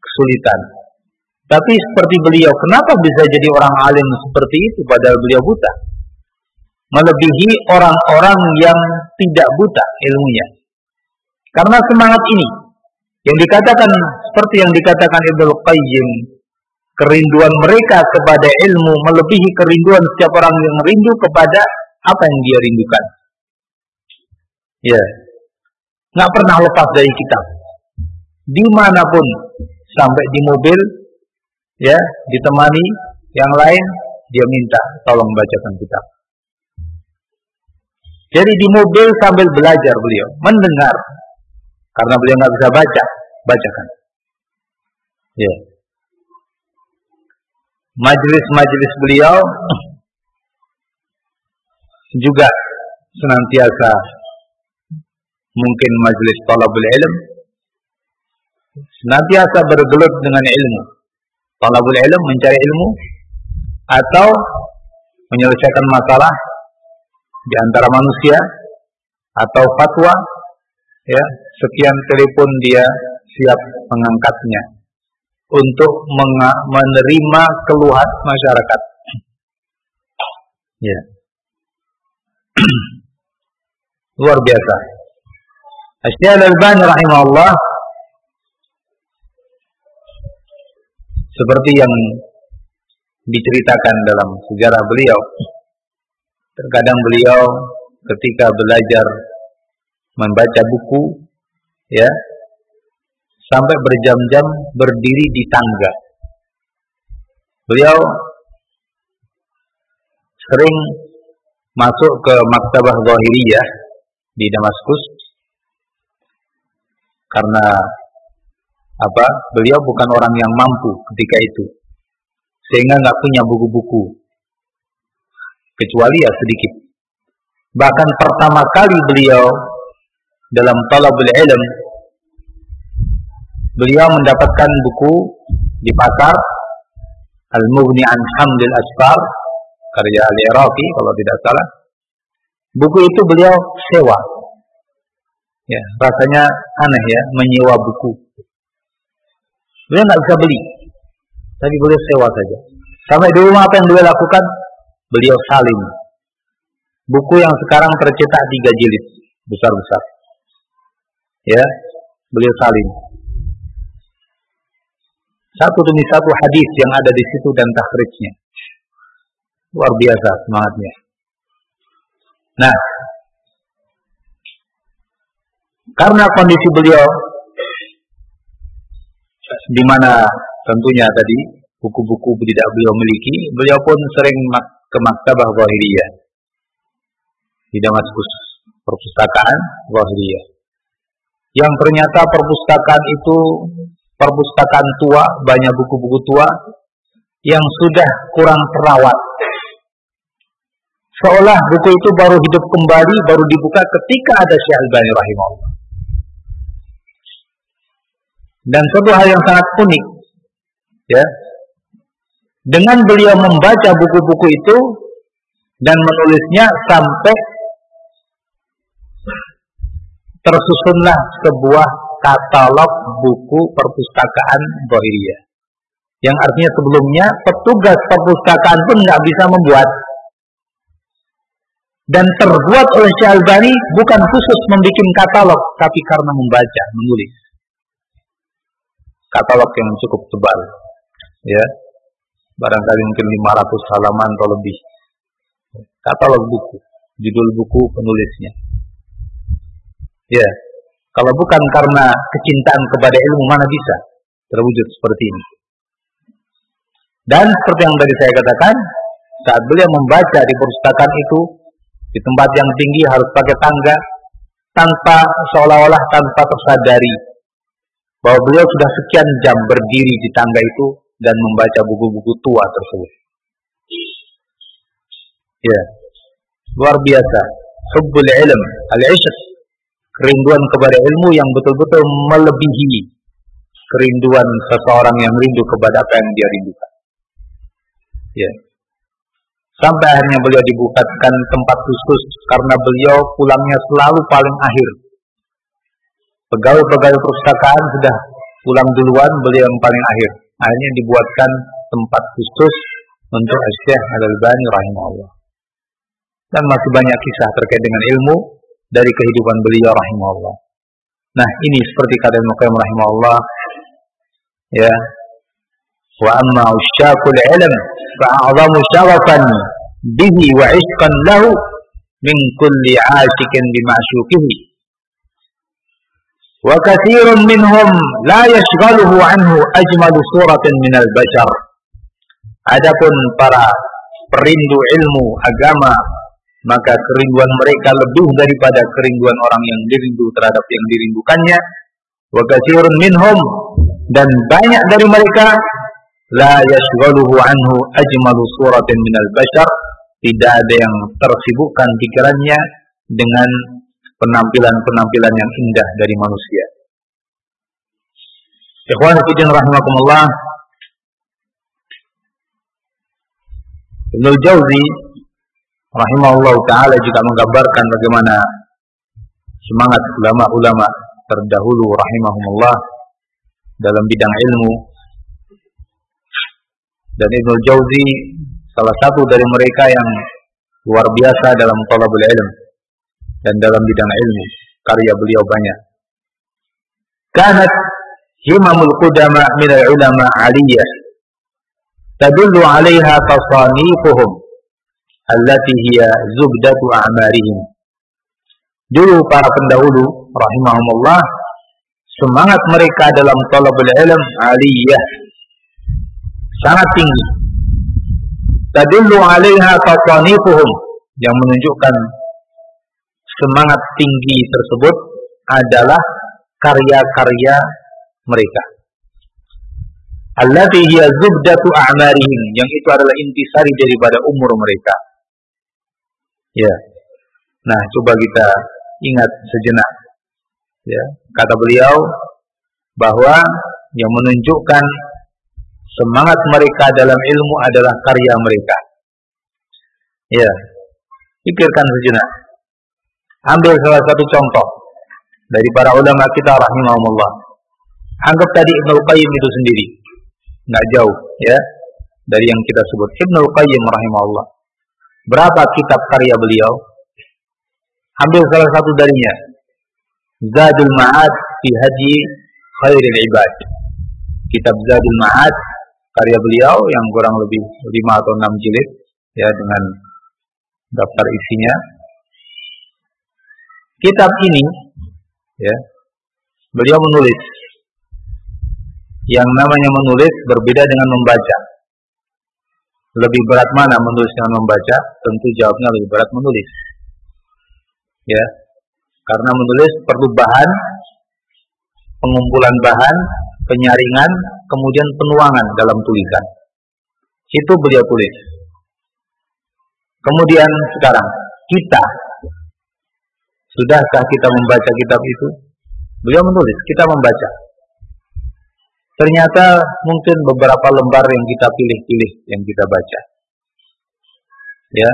kesulitan. Tapi seperti beliau, kenapa bisa jadi orang alim seperti itu padahal beliau buta? melebihi orang-orang yang tidak buta ilmunya. Karena semangat ini yang dikatakan seperti yang dikatakan Ibnu Qayyim, kerinduan mereka kepada ilmu melebihi kerinduan setiap orang yang rindu kepada apa yang dia rindukan. Ya, nggak pernah lepas dari kitab. Di mana pun, sampai di mobil, ya, ditemani yang lain, dia minta tolong bacakan kitab. Jadi di mobil sambil belajar beliau, mendengar. Karena beliau nggak bisa baca, bacakan. Ya. Majelis-majelis beliau juga senantiasa mungkin majelis talabul ilm senantiasa bergelut dengan ilmu. Talabul ilm mencari ilmu atau menyelesaikan masalah di antara manusia atau fatwa ya sekian telepon dia siap mengangkatnya untuk menerima keluhan masyarakat. Ya. Luar biasa. Asy-Syaikh Al-Albani rahimahullah seperti yang diceritakan dalam sejarah beliau Terkadang beliau ketika belajar membaca buku ya sampai berjam-jam berdiri di tangga. Beliau sering masuk ke maktabah Zahiriyah di Damaskus karena apa? Beliau bukan orang yang mampu ketika itu. Sehingga nggak punya buku-buku kecuali ya sedikit. Bahkan pertama kali beliau dalam talabul ilm beliau mendapatkan buku di pasar Al-Mughni an Hamdil Asfar karya Al-Iraqi kalau tidak salah. Buku itu beliau sewa. Ya, rasanya aneh ya menyewa buku. Beliau nggak bisa beli. Tapi beliau sewa saja. Sampai di rumah apa yang beliau lakukan? beliau salin. Buku yang sekarang tercetak tiga jilid besar-besar. Ya, beliau salin. Satu demi satu hadis yang ada di situ dan takhrijnya. Luar biasa semangatnya. Nah, karena kondisi beliau di mana tentunya tadi buku-buku tidak beliau miliki, beliau pun sering ke Maktabah Zahiriyah di Damaskus, perpustakaan Zahiriyah. Yang ternyata perpustakaan itu perpustakaan tua, banyak buku-buku tua yang sudah kurang terawat. Seolah buku itu baru hidup kembali, baru dibuka ketika ada Syekh Al-Bani rahimahullah. Dan satu hal yang sangat unik, ya, dengan beliau membaca buku-buku itu dan menulisnya sampai tersusunlah sebuah katalog buku perpustakaan Bohiriyah. Yang artinya sebelumnya petugas perpustakaan pun nggak bisa membuat. Dan terbuat oleh Syalbani bukan khusus membuat katalog, tapi karena membaca, menulis. Katalog yang cukup tebal. Ya, barangkali mungkin 500 halaman atau lebih. Katalog buku, judul buku penulisnya. Ya, kalau bukan karena kecintaan kepada ilmu mana bisa terwujud seperti ini. Dan seperti yang tadi saya katakan, saat beliau membaca di perpustakaan itu di tempat yang tinggi harus pakai tangga tanpa seolah-olah tanpa tersadari bahwa beliau sudah sekian jam berdiri di tangga itu dan membaca buku-buku tua tersebut. Ya, luar biasa. Hubbul ilm, al-ishq, kerinduan kepada ilmu yang betul-betul melebihi kerinduan seseorang yang rindu kepada apa yang dia rindukan. Ya. Sampai akhirnya beliau dibukakan tempat khusus karena beliau pulangnya selalu paling akhir. Pegawai-pegawai perpustakaan sudah pulang duluan, beliau yang paling akhir akhirnya dibuatkan tempat khusus untuk Syekh Al-Albani rahimahullah. dan masih banyak kisah terkait dengan ilmu dari kehidupan beliau rahimahullah. Nah, ini seperti kata Ibnu Qayyim rahimahullah ya. Wa amma usyaqul ilm fa'azamu syarafan bihi wa ishqan lahu min kulli 'ashikin bi. Wa katsirun minhum la yashghaluhu anhu ajmalu suratin minal. Adapun para perindu ilmu agama maka kerinduan mereka lebih daripada kerinduan orang yang dirindu terhadap yang dirindukannya wa katsirun minhum dan banyak dari mereka la yashghaluhu anhu ajmalu suratin minal bashar tidak ada yang tersibukkan pikirannya dengan penampilan-penampilan yang indah dari manusia. Ikhwan fillah rahimakumullah. Ibnu Jauzi rahimahullah taala juga menggambarkan bagaimana semangat ulama-ulama terdahulu rahimahumullah dalam bidang ilmu dan Ibnu Jauzi salah satu dari mereka yang luar biasa dalam talabul ilm dan dalam bidang ilmu karya beliau banyak kanat himamul qudama min al-ulama aliyah tadullu 'alaiha tasanifuhum allati hiya zubdatu a'marihim. Dulu para pendahulu rahimahumullah semangat mereka dalam talabul ilm aliyah sangat tinggi. Tadullu 'alaiha tasanifuhum yang menunjukkan semangat tinggi tersebut adalah karya-karya mereka. Allati hiya zubdatu a'marihim yang itu adalah intisari daripada umur mereka. Ya. Nah, coba kita ingat sejenak. Ya, kata beliau bahwa yang menunjukkan semangat mereka dalam ilmu adalah karya mereka. Ya. Pikirkan sejenak. Ambil salah satu contoh dari para ulama kita rahimahumullah. Anggap tadi Ibnu Qayyim itu sendiri. Enggak jauh, ya. Dari yang kita sebut Ibnu Qayyim rahimahullah Berapa kitab karya beliau? Ambil salah satu darinya. Zadul Ma'ad fi Haji Khairil Ibad. Kitab Zadul Ma'ad karya beliau yang kurang lebih 5 atau 6 jilid ya dengan daftar isinya. Kitab ini ya beliau menulis yang namanya menulis berbeda dengan membaca. Lebih berat mana menulis dengan membaca? Tentu jawabnya lebih berat menulis. Ya. Karena menulis perlu bahan, pengumpulan bahan, penyaringan, kemudian penuangan dalam tulisan. Itu beliau tulis. Kemudian sekarang kita sudahkah kita membaca kitab itu? Beliau menulis, kita membaca. Ternyata mungkin beberapa lembar yang kita pilih-pilih yang kita baca. Ya.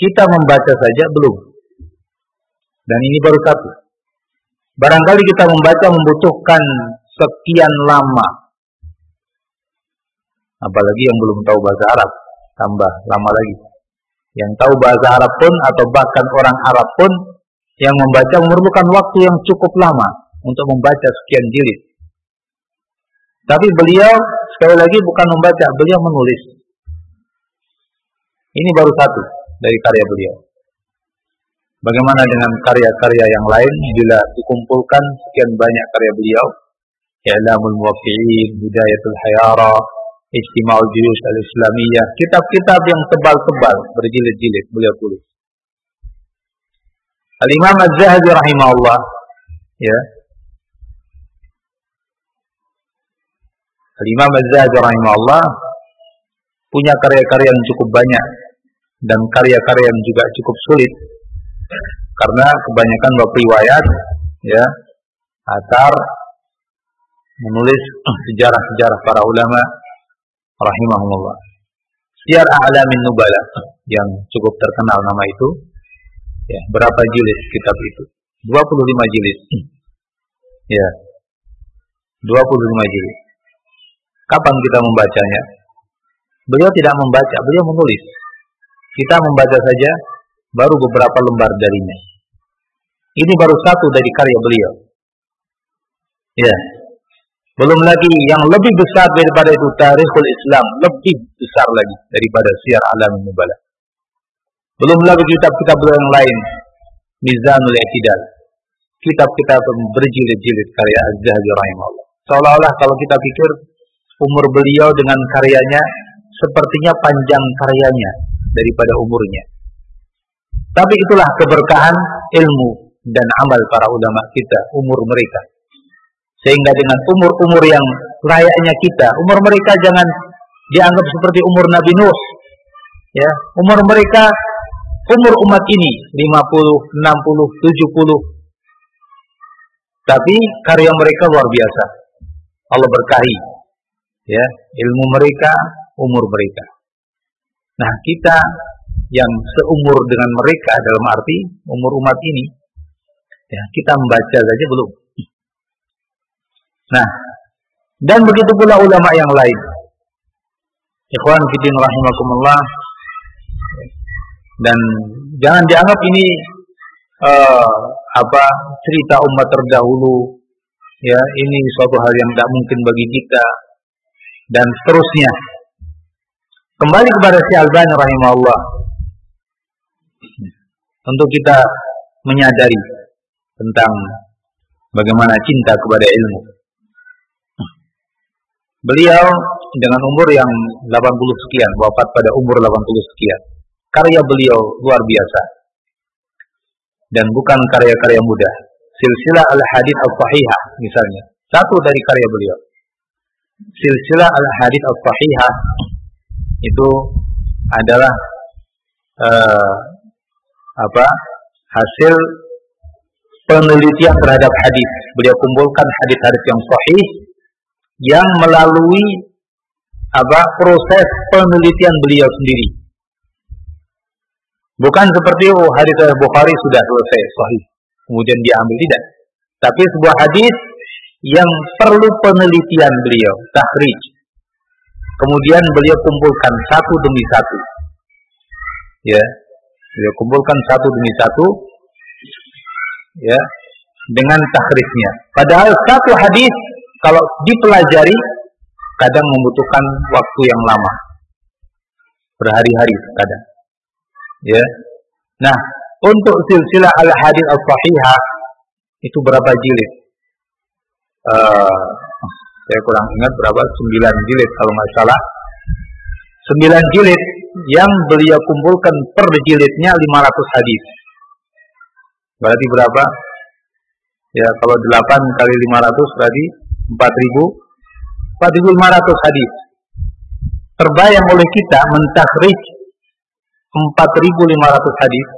Kita membaca saja belum. Dan ini baru satu. Barangkali kita membaca membutuhkan sekian lama. Apalagi yang belum tahu bahasa Arab, tambah lama lagi. Yang tahu bahasa Arab pun atau bahkan orang Arab pun yang membaca memerlukan waktu yang cukup lama untuk membaca sekian jilid. Tapi beliau sekali lagi bukan membaca, beliau menulis. Ini baru satu dari karya beliau. Bagaimana dengan karya-karya yang lain bila dikumpulkan sekian banyak karya beliau? I'lamul Muwaffi'in, Hidayatul Hayara, Ijtima'ul Juyush Al-Islamiyah, kitab-kitab yang tebal-tebal, berjilid-jilid beliau tulis. Al-Imam Az-Zahabi rahimahullah, ya, Al-Imam Az-Zahabi rahimahullah punya karya-karya yang cukup banyak dan karya-karya yang juga cukup sulit. Karena kebanyakan bab riwayat ya atar menulis sejarah-sejarah para ulama rahimahullah. Syiar A'lamin Nubala yang cukup terkenal nama itu. Ya, berapa jilid kitab itu? 25 jilid. Ya. 25 jilid. Kapan kita membacanya? Beliau tidak membaca, beliau menulis. Kita membaca saja baru beberapa lembar darinya. Ini baru satu dari karya beliau. Ya. Belum lagi yang lebih besar daripada itu Tarikhul Islam, lebih besar lagi daripada Syiar Alam Nubala. Belum lagi kitab-kitab yang lain, Mizanul I'tidal. Kitab-kitab berjilid-jilid karya Az-Zahabi rahimahullah. Seolah-olah kalau kita pikir umur beliau dengan karyanya sepertinya panjang karyanya daripada umurnya. Tapi itulah keberkahan ilmu dan amal para ulama kita, umur mereka. Sehingga dengan umur-umur yang layaknya kita, umur mereka jangan dianggap seperti umur Nabi Nuh. Ya, umur mereka umur umat ini 50, 60, 70. Tapi karya mereka luar biasa. Allah berkahi ya, ilmu mereka, umur mereka. Nah, kita yang seumur dengan mereka dalam arti umur umat ini ya kita membaca saja belum nah dan begitu pula ulama yang lain. Ikhwan fiddin rahimakumullah. Dan jangan dianggap ini uh, apa cerita umat terdahulu. Ya ini suatu hal yang tidak mungkin bagi kita. Dan seterusnya. Kembali kepada si Albani rahimahullah. Untuk kita menyadari tentang bagaimana cinta kepada ilmu. Beliau dengan umur yang 80 sekian, wafat pada umur 80 sekian. Karya beliau luar biasa. Dan bukan karya-karya mudah. Silsilah al-hadith al-sahihah misalnya. Satu dari karya beliau. Silsilah al-hadith al-sahihah itu adalah uh, apa hasil penelitian terhadap hadis. Beliau kumpulkan hadis-hadis yang sahih yang melalui apa proses penelitian beliau sendiri. Bukan seperti oh hadis Bukhari sudah selesai sahih, kemudian diambil tidak. Tapi sebuah hadis yang perlu penelitian beliau, tahrij. Kemudian beliau kumpulkan satu demi satu. Ya, Beliau kumpulkan satu demi satu ya dengan takhrijnya. Padahal satu hadis kalau dipelajari kadang membutuhkan waktu yang lama. Berhari-hari kadang. Ya. Nah, untuk silsilah al-hadis al-sahihah itu berapa jilid? Uh, saya kurang ingat berapa, sembilan jilid kalau nggak salah. Sembilan jilid yang beliau kumpulkan per jilidnya 500 hadis. Berarti berapa? Ya, kalau 8 kali 500 berarti 4000 4500 hadis. Terbayang oleh kita mentakhrij 4500 hadis.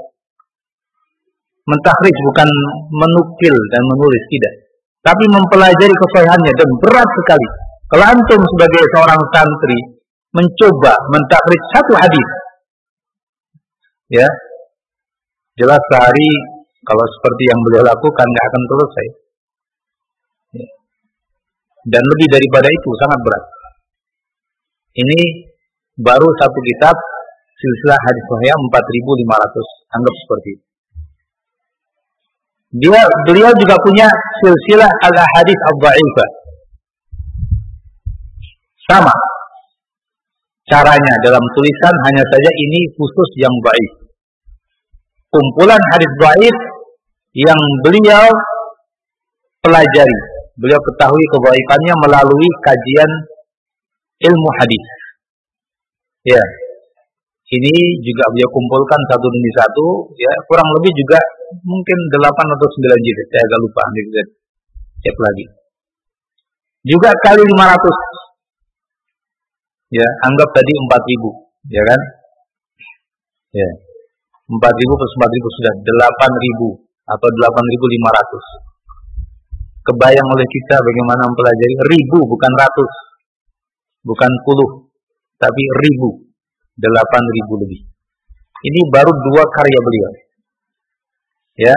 Mentakhrij bukan menukil dan menulis tidak, tapi mempelajari kesahihannya dan berat sekali. Kalau sebagai seorang santri mencoba mentakrif satu hadis. Ya. Jelas sehari kalau seperti yang beliau lakukan nggak akan selesai. Dan lebih daripada itu sangat berat. Ini baru satu kitab silsilah hadis sahih 4500 anggap seperti itu. Dia beliau juga punya silsilah al hadis al-dhaifah. Sama caranya dalam tulisan hanya saja ini khusus yang baik. Kumpulan hadis baik yang beliau pelajari, beliau ketahui kebaikannya melalui kajian ilmu hadis. Ya, ini juga beliau kumpulkan satu demi satu, ya kurang lebih juga mungkin delapan atau sembilan jilid, saya agak lupa, nanti cek lagi. Juga kali 500 ya anggap tadi 4000 ya kan? Ya. 4000 plus 4000 sudah 8000 atau 8500 kebayang oleh kita bagaimana mempelajari. Ribu bukan ratus. Bukan puluh tapi ribu. 8000 lebih. Ini baru dua karya beliau. Ya.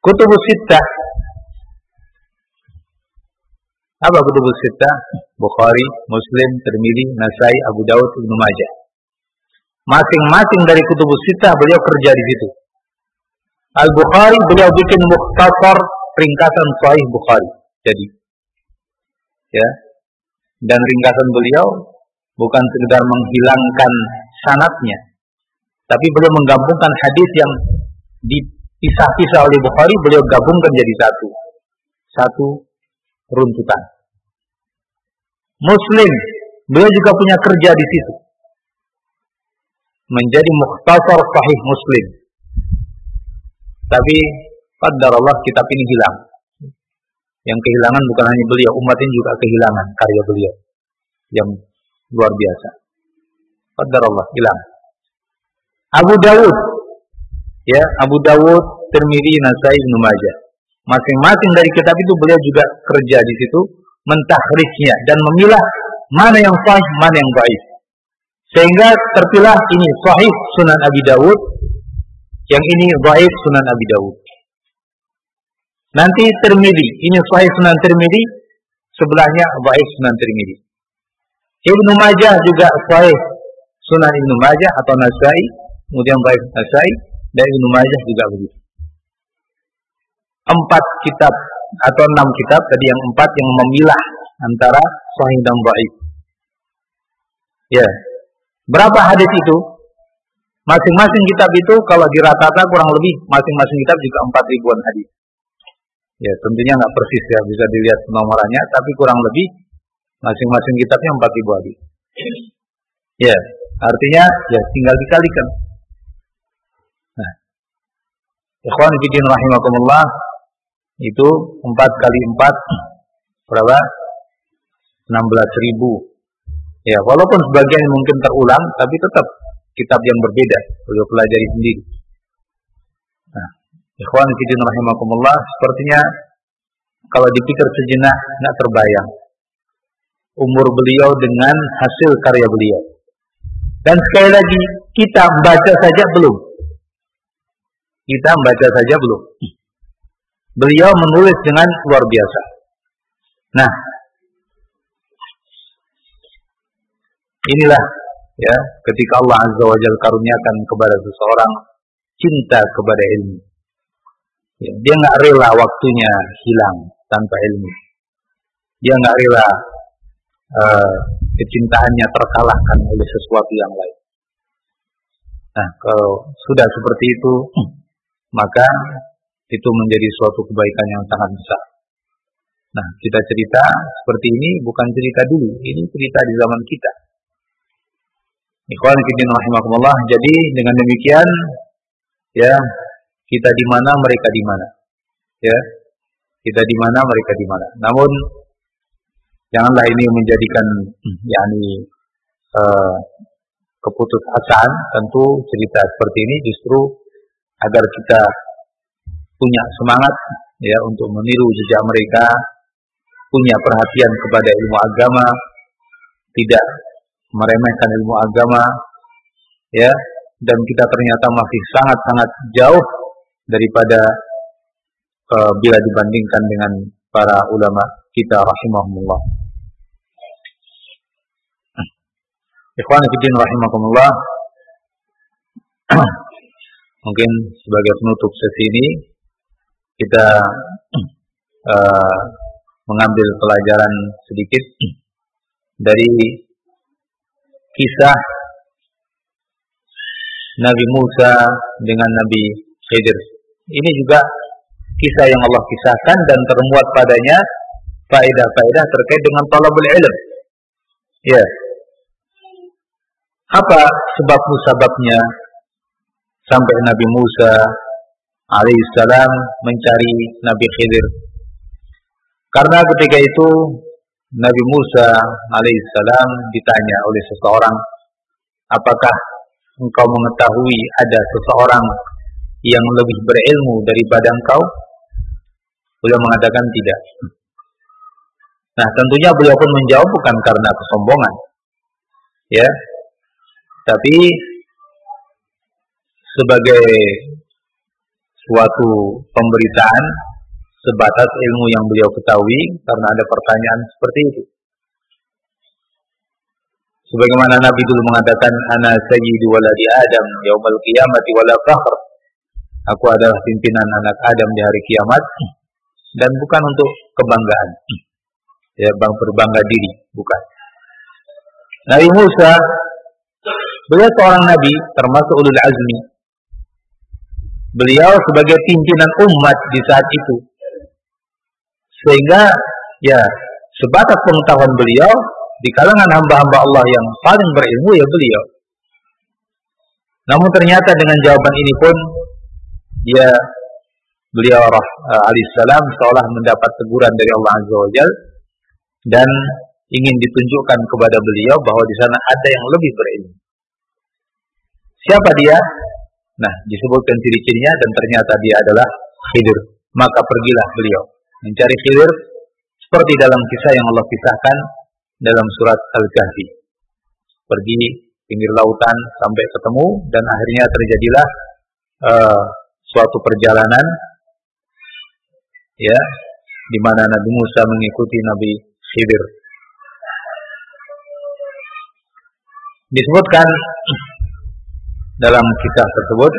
Kutubus Sittah. Apa kutubus sittah? Bukhari, Muslim, Tirmidzi, Nasai, Abu Dawud, Ibnu Majah. Masing-masing dari kutubus sitah beliau kerja di situ. Al-Bukhari beliau bikin mukhtasar ringkasan Sahih Bukhari. Jadi ya. Dan ringkasan beliau bukan sekedar menghilangkan sanatnya, tapi beliau menggabungkan hadis yang dipisah-pisah oleh Bukhari, beliau gabungkan jadi satu. Satu runtutan. Muslim, beliau juga punya kerja di situ. Menjadi mukhtasar sahih Muslim. Tapi pada Allah kitab ini hilang. Yang kehilangan bukan hanya beliau, umat ini juga kehilangan karya beliau yang luar biasa. Pada Allah hilang. Abu Dawud, ya Abu Dawud, Tirmidzi, Nasai, Ibnu Majah. Masing-masing dari kitab itu beliau juga kerja di situ, mentakhrijnya dan memilah mana yang sahih, mana yang baik. Sehingga terpilah ini sahih Sunan Abi Dawud, yang ini baik Sunan Abi Dawud. Nanti Tirmidzi, ini sahih Sunan Tirmidzi, sebelahnya baik Sunan Tirmidzi. Ibnu Majah juga sahih Sunan Ibnu Majah atau Nasai, kemudian baik Nasai dan Ibnu Majah juga begitu. Empat kitab atau enam kitab tadi yang empat yang memilah antara sahih dan baik. Ya. Berapa hadis itu? Masing-masing kitab itu kalau dirata-rata kurang lebih masing-masing kitab juga empat ribuan hadis. Ya, tentunya nggak persis ya bisa dilihat nomornya, tapi kurang lebih masing-masing kitabnya empat ribu hadis. Ya, artinya ya tinggal dikalikan. Nah, Ikhwan Fidin rahimakumullah itu empat kali empat berapa? 16 ribu. Ya, walaupun sebagian mungkin terulang, tapi tetap kitab yang berbeda. Beliau pelajari sendiri. Ikhwan Fidin rahimakumullah, sepertinya kalau dipikir sejenak nggak terbayang umur beliau dengan hasil karya beliau. Dan sekali lagi kita membaca saja belum. Kita membaca saja belum. Beliau menulis dengan luar biasa. Nah, inilah ya ketika Allah Azza wa Jalla karuniakan kepada seseorang cinta kepada ilmu. Ya, dia nggak rela waktunya hilang tanpa ilmu. Dia nggak rela uh, kecintaannya terkalahkan oleh sesuatu yang lain. Nah, kalau sudah seperti itu, maka itu menjadi suatu kebaikan yang sangat besar. Nah, kita cerita seperti ini bukan cerita dulu, ini cerita di zaman kita. Ikhwan rahimakumullah. Jadi dengan demikian ya, kita di mana mereka di mana. Ya. Kita di mana mereka di mana. Namun janganlah ini menjadikan yakni uh, keputusasaan. Tentu cerita seperti ini justru agar kita punya semangat ya untuk meniru jejak mereka, punya perhatian kepada ilmu agama, tidak meremehkan ilmu agama, ya, dan kita ternyata masih sangat-sangat jauh daripada uh, bila dibandingkan dengan para ulama kita rahimahumullah. Ikhwan fillah rahimakumullah. Mungkin sebagai penutup sesi ini kita uh, mengambil pelajaran sedikit dari kisah Nabi Musa dengan Nabi Khidir. Ini juga kisah yang Allah kisahkan dan termuat padanya faedah-faedah terkait dengan talabul ilm. Ya. Apa sebab-sebabnya sampai Nabi Musa alaihissalam mencari Nabi Khidir. Karena ketika itu Nabi Musa alaihissalam ditanya oleh seseorang, apakah engkau mengetahui ada seseorang yang lebih berilmu daripada engkau? Beliau mengatakan tidak. Nah, tentunya beliau pun menjawab bukan karena kesombongan. Ya. Tapi sebagai suatu pemberitaan sebatas ilmu yang beliau ketahui karena ada pertanyaan seperti itu. Sebagaimana Nabi dulu mengatakan ana sayyidu waladi Adam yaumal qiyamati wala fakhr. Aku adalah pimpinan anak Adam di hari kiamat dan bukan untuk kebanggaan. Ya, bang berbangga diri, bukan. Nabi Musa beliau seorang nabi termasuk ulul azmi. Beliau sebagai pimpinan umat di saat itu. Sehingga ya sebatas pengetahuan beliau di kalangan hamba-hamba Allah yang paling berilmu ya beliau. Namun ternyata dengan jawaban ini pun dia beliau uh, alaihissalam seolah mendapat teguran dari Allah Azza wa Jal dan ingin ditunjukkan kepada beliau bahwa di sana ada yang lebih berilmu. Siapa dia? Nah, disebutkan ciri-cirinya dan ternyata dia adalah Khidir. Maka pergilah beliau mencari Khidir seperti dalam kisah yang Allah kisahkan dalam surat Al-Kahfi. Pergi pinggir lautan sampai ketemu dan akhirnya terjadilah uh, suatu perjalanan ya di mana Nabi Musa mengikuti Nabi Khidir. Disebutkan dalam kisah tersebut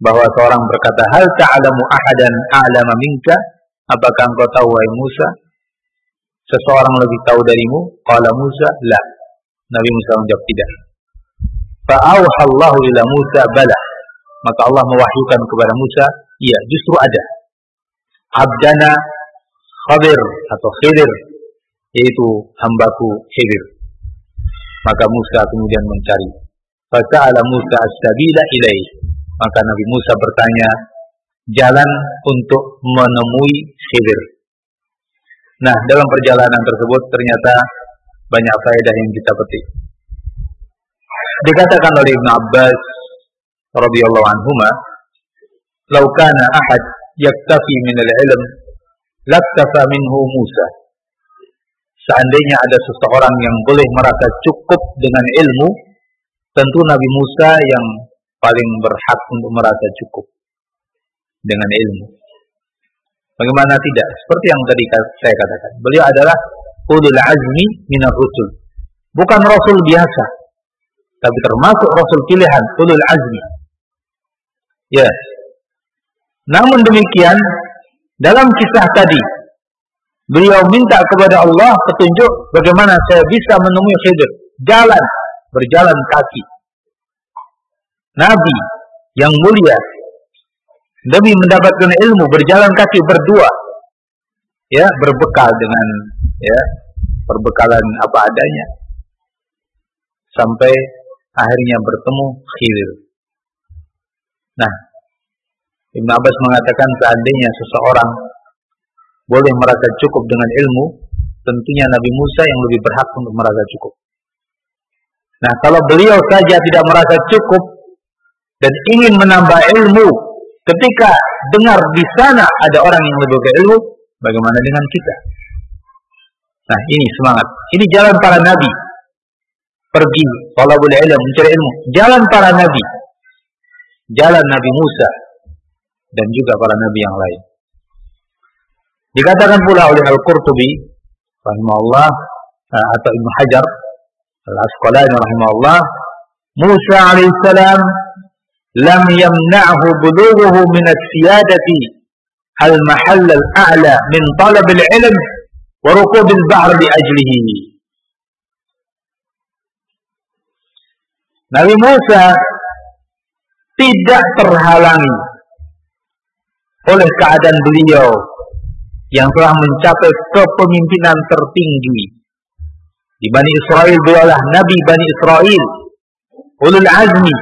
bahwa seorang berkata, "Hal ta'lamu ahadan a'lama minka?" Apakah engkau tahu wahai Musa seseorang lebih tahu darimu? Qala Musa, "La." Nabi Musa menjawab tidak. Fa'auhallahu ila Musa bala. Maka Allah mewahyukan kepada Musa, iya justru ada. Abdana Khadir atau Khidir yaitu hambaku Khidir. Maka Musa kemudian mencari. Fasa'ala Musa as-sabila ilaih. Maka Nabi Musa bertanya jalan untuk menemui Khidir. Nah, dalam perjalanan tersebut ternyata banyak faedah yang kita petik. Dikatakan oleh Ibn Abbas radhiyallahu anhuma, "Lau kana ahad yaktafi min al-ilm, laktafa minhu Musa." Seandainya ada seseorang yang boleh merasa cukup dengan ilmu, tentu Nabi Musa yang paling berhak untuk merasa cukup dengan ilmu. Bagaimana tidak? Seperti yang tadi saya katakan. Beliau adalah ulul azmi minar rusul. Bukan rasul biasa, tapi termasuk rasul pilihan ulul azmi. Ya. Namun demikian, dalam kisah tadi, beliau minta kepada Allah petunjuk bagaimana saya bisa menemui Khidir. Jalan, berjalan kaki. Nabi yang mulia demi mendapatkan ilmu berjalan kaki berdua ya berbekal dengan ya perbekalan apa adanya sampai akhirnya bertemu Khidir. Nah, Ibn Abbas mengatakan seandainya seseorang boleh merasa cukup dengan ilmu, tentunya Nabi Musa yang lebih berhak untuk merasa cukup. Nah, kalau beliau saja tidak merasa cukup dan ingin menambah ilmu, ketika dengar di sana ada orang yang lebih berilmu, bagaimana dengan kita? Nah, ini semangat. Ini jalan para nabi. Pergi, talabul ilm, mencari ilmu. Jalan para nabi. Jalan Nabi Musa dan juga para nabi yang lain. Dikatakan pula oleh Al-Qurtubi rahimahullah eh, atau Ibnu Hajar Al-Asqalani rahimahullah Musa alaihissalam lam yamna'hu bulughuhu min as-siyadati al-mahall al-a'la min talab al-ilm wa rukub al-bahr li ajlihi Nabi Musa tidak terhalangi oleh keadaan beliau yang telah mencapai kepemimpinan tertinggi di Bani Israel beliau Nabi Bani Israel. Ulul azmi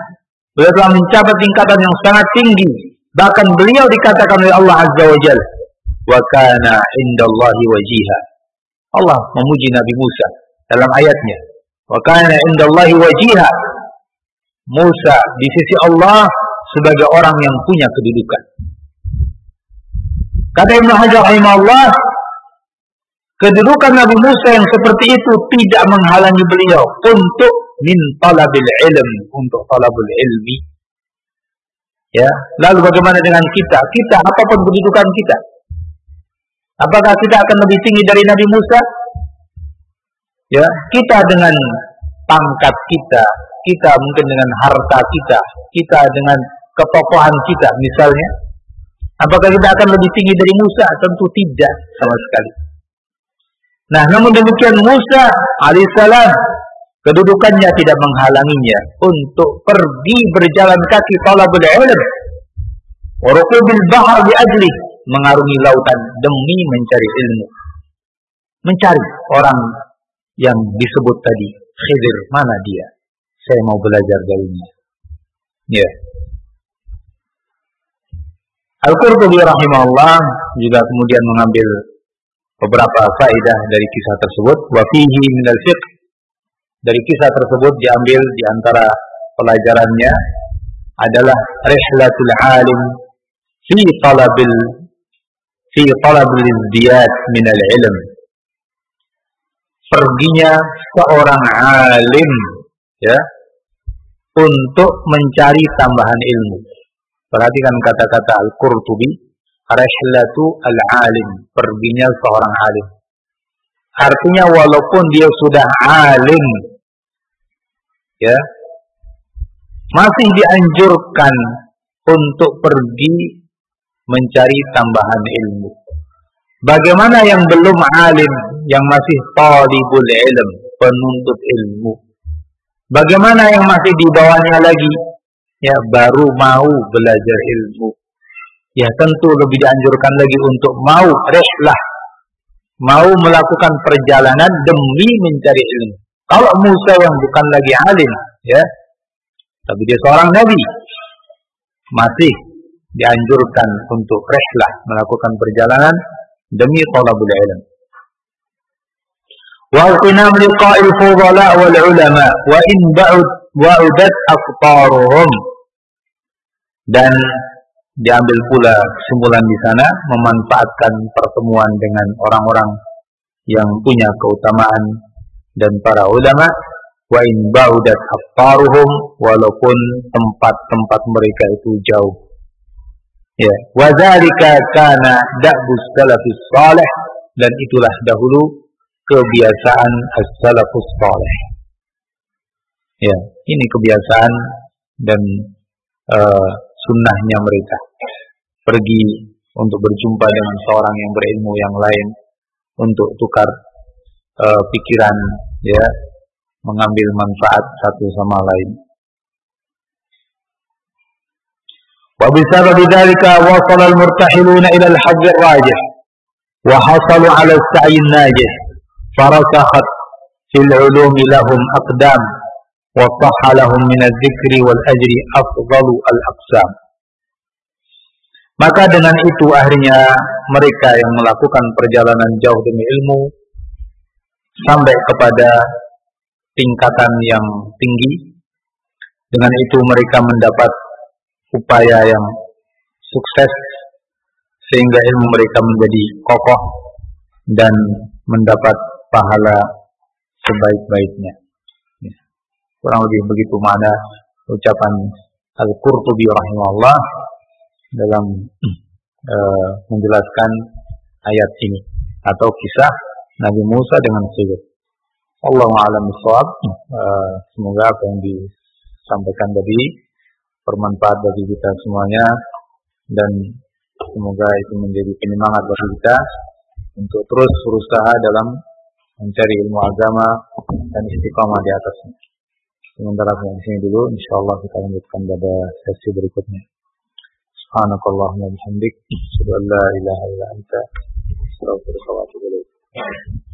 beliau telah mencapai tingkatan yang sangat tinggi. Bahkan beliau dikatakan oleh Allah Azza wa Jalla wa kana indallahi wajiha. Allah memuji Nabi Musa dalam ayatnya wa kana indallahi wajiha Musa di sisi Allah sebagai orang yang punya kedudukan. Kata Ibnu Hajar rahimahullah, kedudukan Nabi Musa yang seperti itu tidak menghalangi beliau untuk min talabil ilm, untuk talabul ilmi. Ya, lalu bagaimana dengan kita? Kita apa pun kedudukan kita. Apakah kita akan lebih tinggi dari Nabi Musa? Ya, kita dengan pangkat kita, kita mungkin dengan harta kita, kita dengan ketokohan kita misalnya, apakah kita akan lebih tinggi dari Musa? Tentu tidak sama sekali. Nah, namun demikian Musa alaihissalam kedudukannya tidak menghalanginya untuk pergi berjalan kaki talabul ilm. Warukubil bahar di ajli mengarungi lautan demi mencari ilmu. Mencari orang yang disebut tadi Khidir, mana dia? Saya mau belajar darinya. Ya. Al-Qurtubi rahimahullah juga kemudian mengambil beberapa faedah dari kisah tersebut. Wa fihi minal fiqh dari kisah tersebut diambil di antara pelajarannya adalah rihlatul alim fi talabil fi talabil izdiyad min al-ilm perginya seorang alim ya untuk mencari tambahan ilmu. Perhatikan kata-kata Al-Qurtubi, rihlatu al-alim, perginya seorang alim. Artinya walaupun dia sudah alim ya masih dianjurkan untuk pergi mencari tambahan ilmu. Bagaimana yang belum alim, yang masih talibul ilm, penuntut ilmu? Bagaimana yang masih di bawahnya lagi, ya baru mau belajar ilmu? Ya tentu lebih dianjurkan lagi untuk mau rehlah, mau melakukan perjalanan demi mencari ilmu. Kalau Musa yang bukan lagi alim, ya, tapi dia seorang nabi, masih dianjurkan untuk rehlah, melakukan perjalanan demi talabul ilm. Wa fudala wal ulama wa in ba'ud wa'udat aqtaruhum. Dan diambil pula kesimpulan di sana memanfaatkan pertemuan dengan orang-orang yang punya keutamaan dan para ulama wa in ba'udat aqtaruhum walaupun tempat-tempat mereka itu jauh Ya, wadzalika kana da'bus salafus salih dan itulah dahulu kebiasaan as-salafus salih. Ya, ini kebiasaan dan uh, sunnahnya mereka. Pergi untuk berjumpa dengan seorang yang berilmu yang lain untuk tukar uh, pikiran ya, mengambil manfaat satu sama lain. وبسبب ذلك وصل المرتحلون إلى الحظ الراجح وحصلوا على السعي الناجح فرسخت في العلوم لهم أقدام وصح لهم من الذكر والأجر أفضل الأقسام Maka dengan itu akhirnya mereka yang melakukan perjalanan jauh demi ilmu sampai kepada tingkatan yang tinggi. Dengan itu mereka mendapat upaya yang sukses sehingga ilmu mereka menjadi kokoh dan mendapat pahala sebaik-baiknya. Ya. Kurang lebih begitu mana ucapan Al-Qurtubi rahimahullah dalam uh, menjelaskan ayat ini atau kisah Nabi Musa dengan Khidir. Allah a'lam uh, semoga apa yang disampaikan tadi bermanfaat bagi kita semuanya dan semoga itu menjadi penyemangat bagi kita untuk terus berusaha dalam mencari ilmu agama dan istiqamah di atasnya. Sementara sampai sini dulu, insyaallah kita lanjutkan pada sesi berikutnya. Subhanakallahumma bihamdik, la ilaha illa anta, astaghfiruka.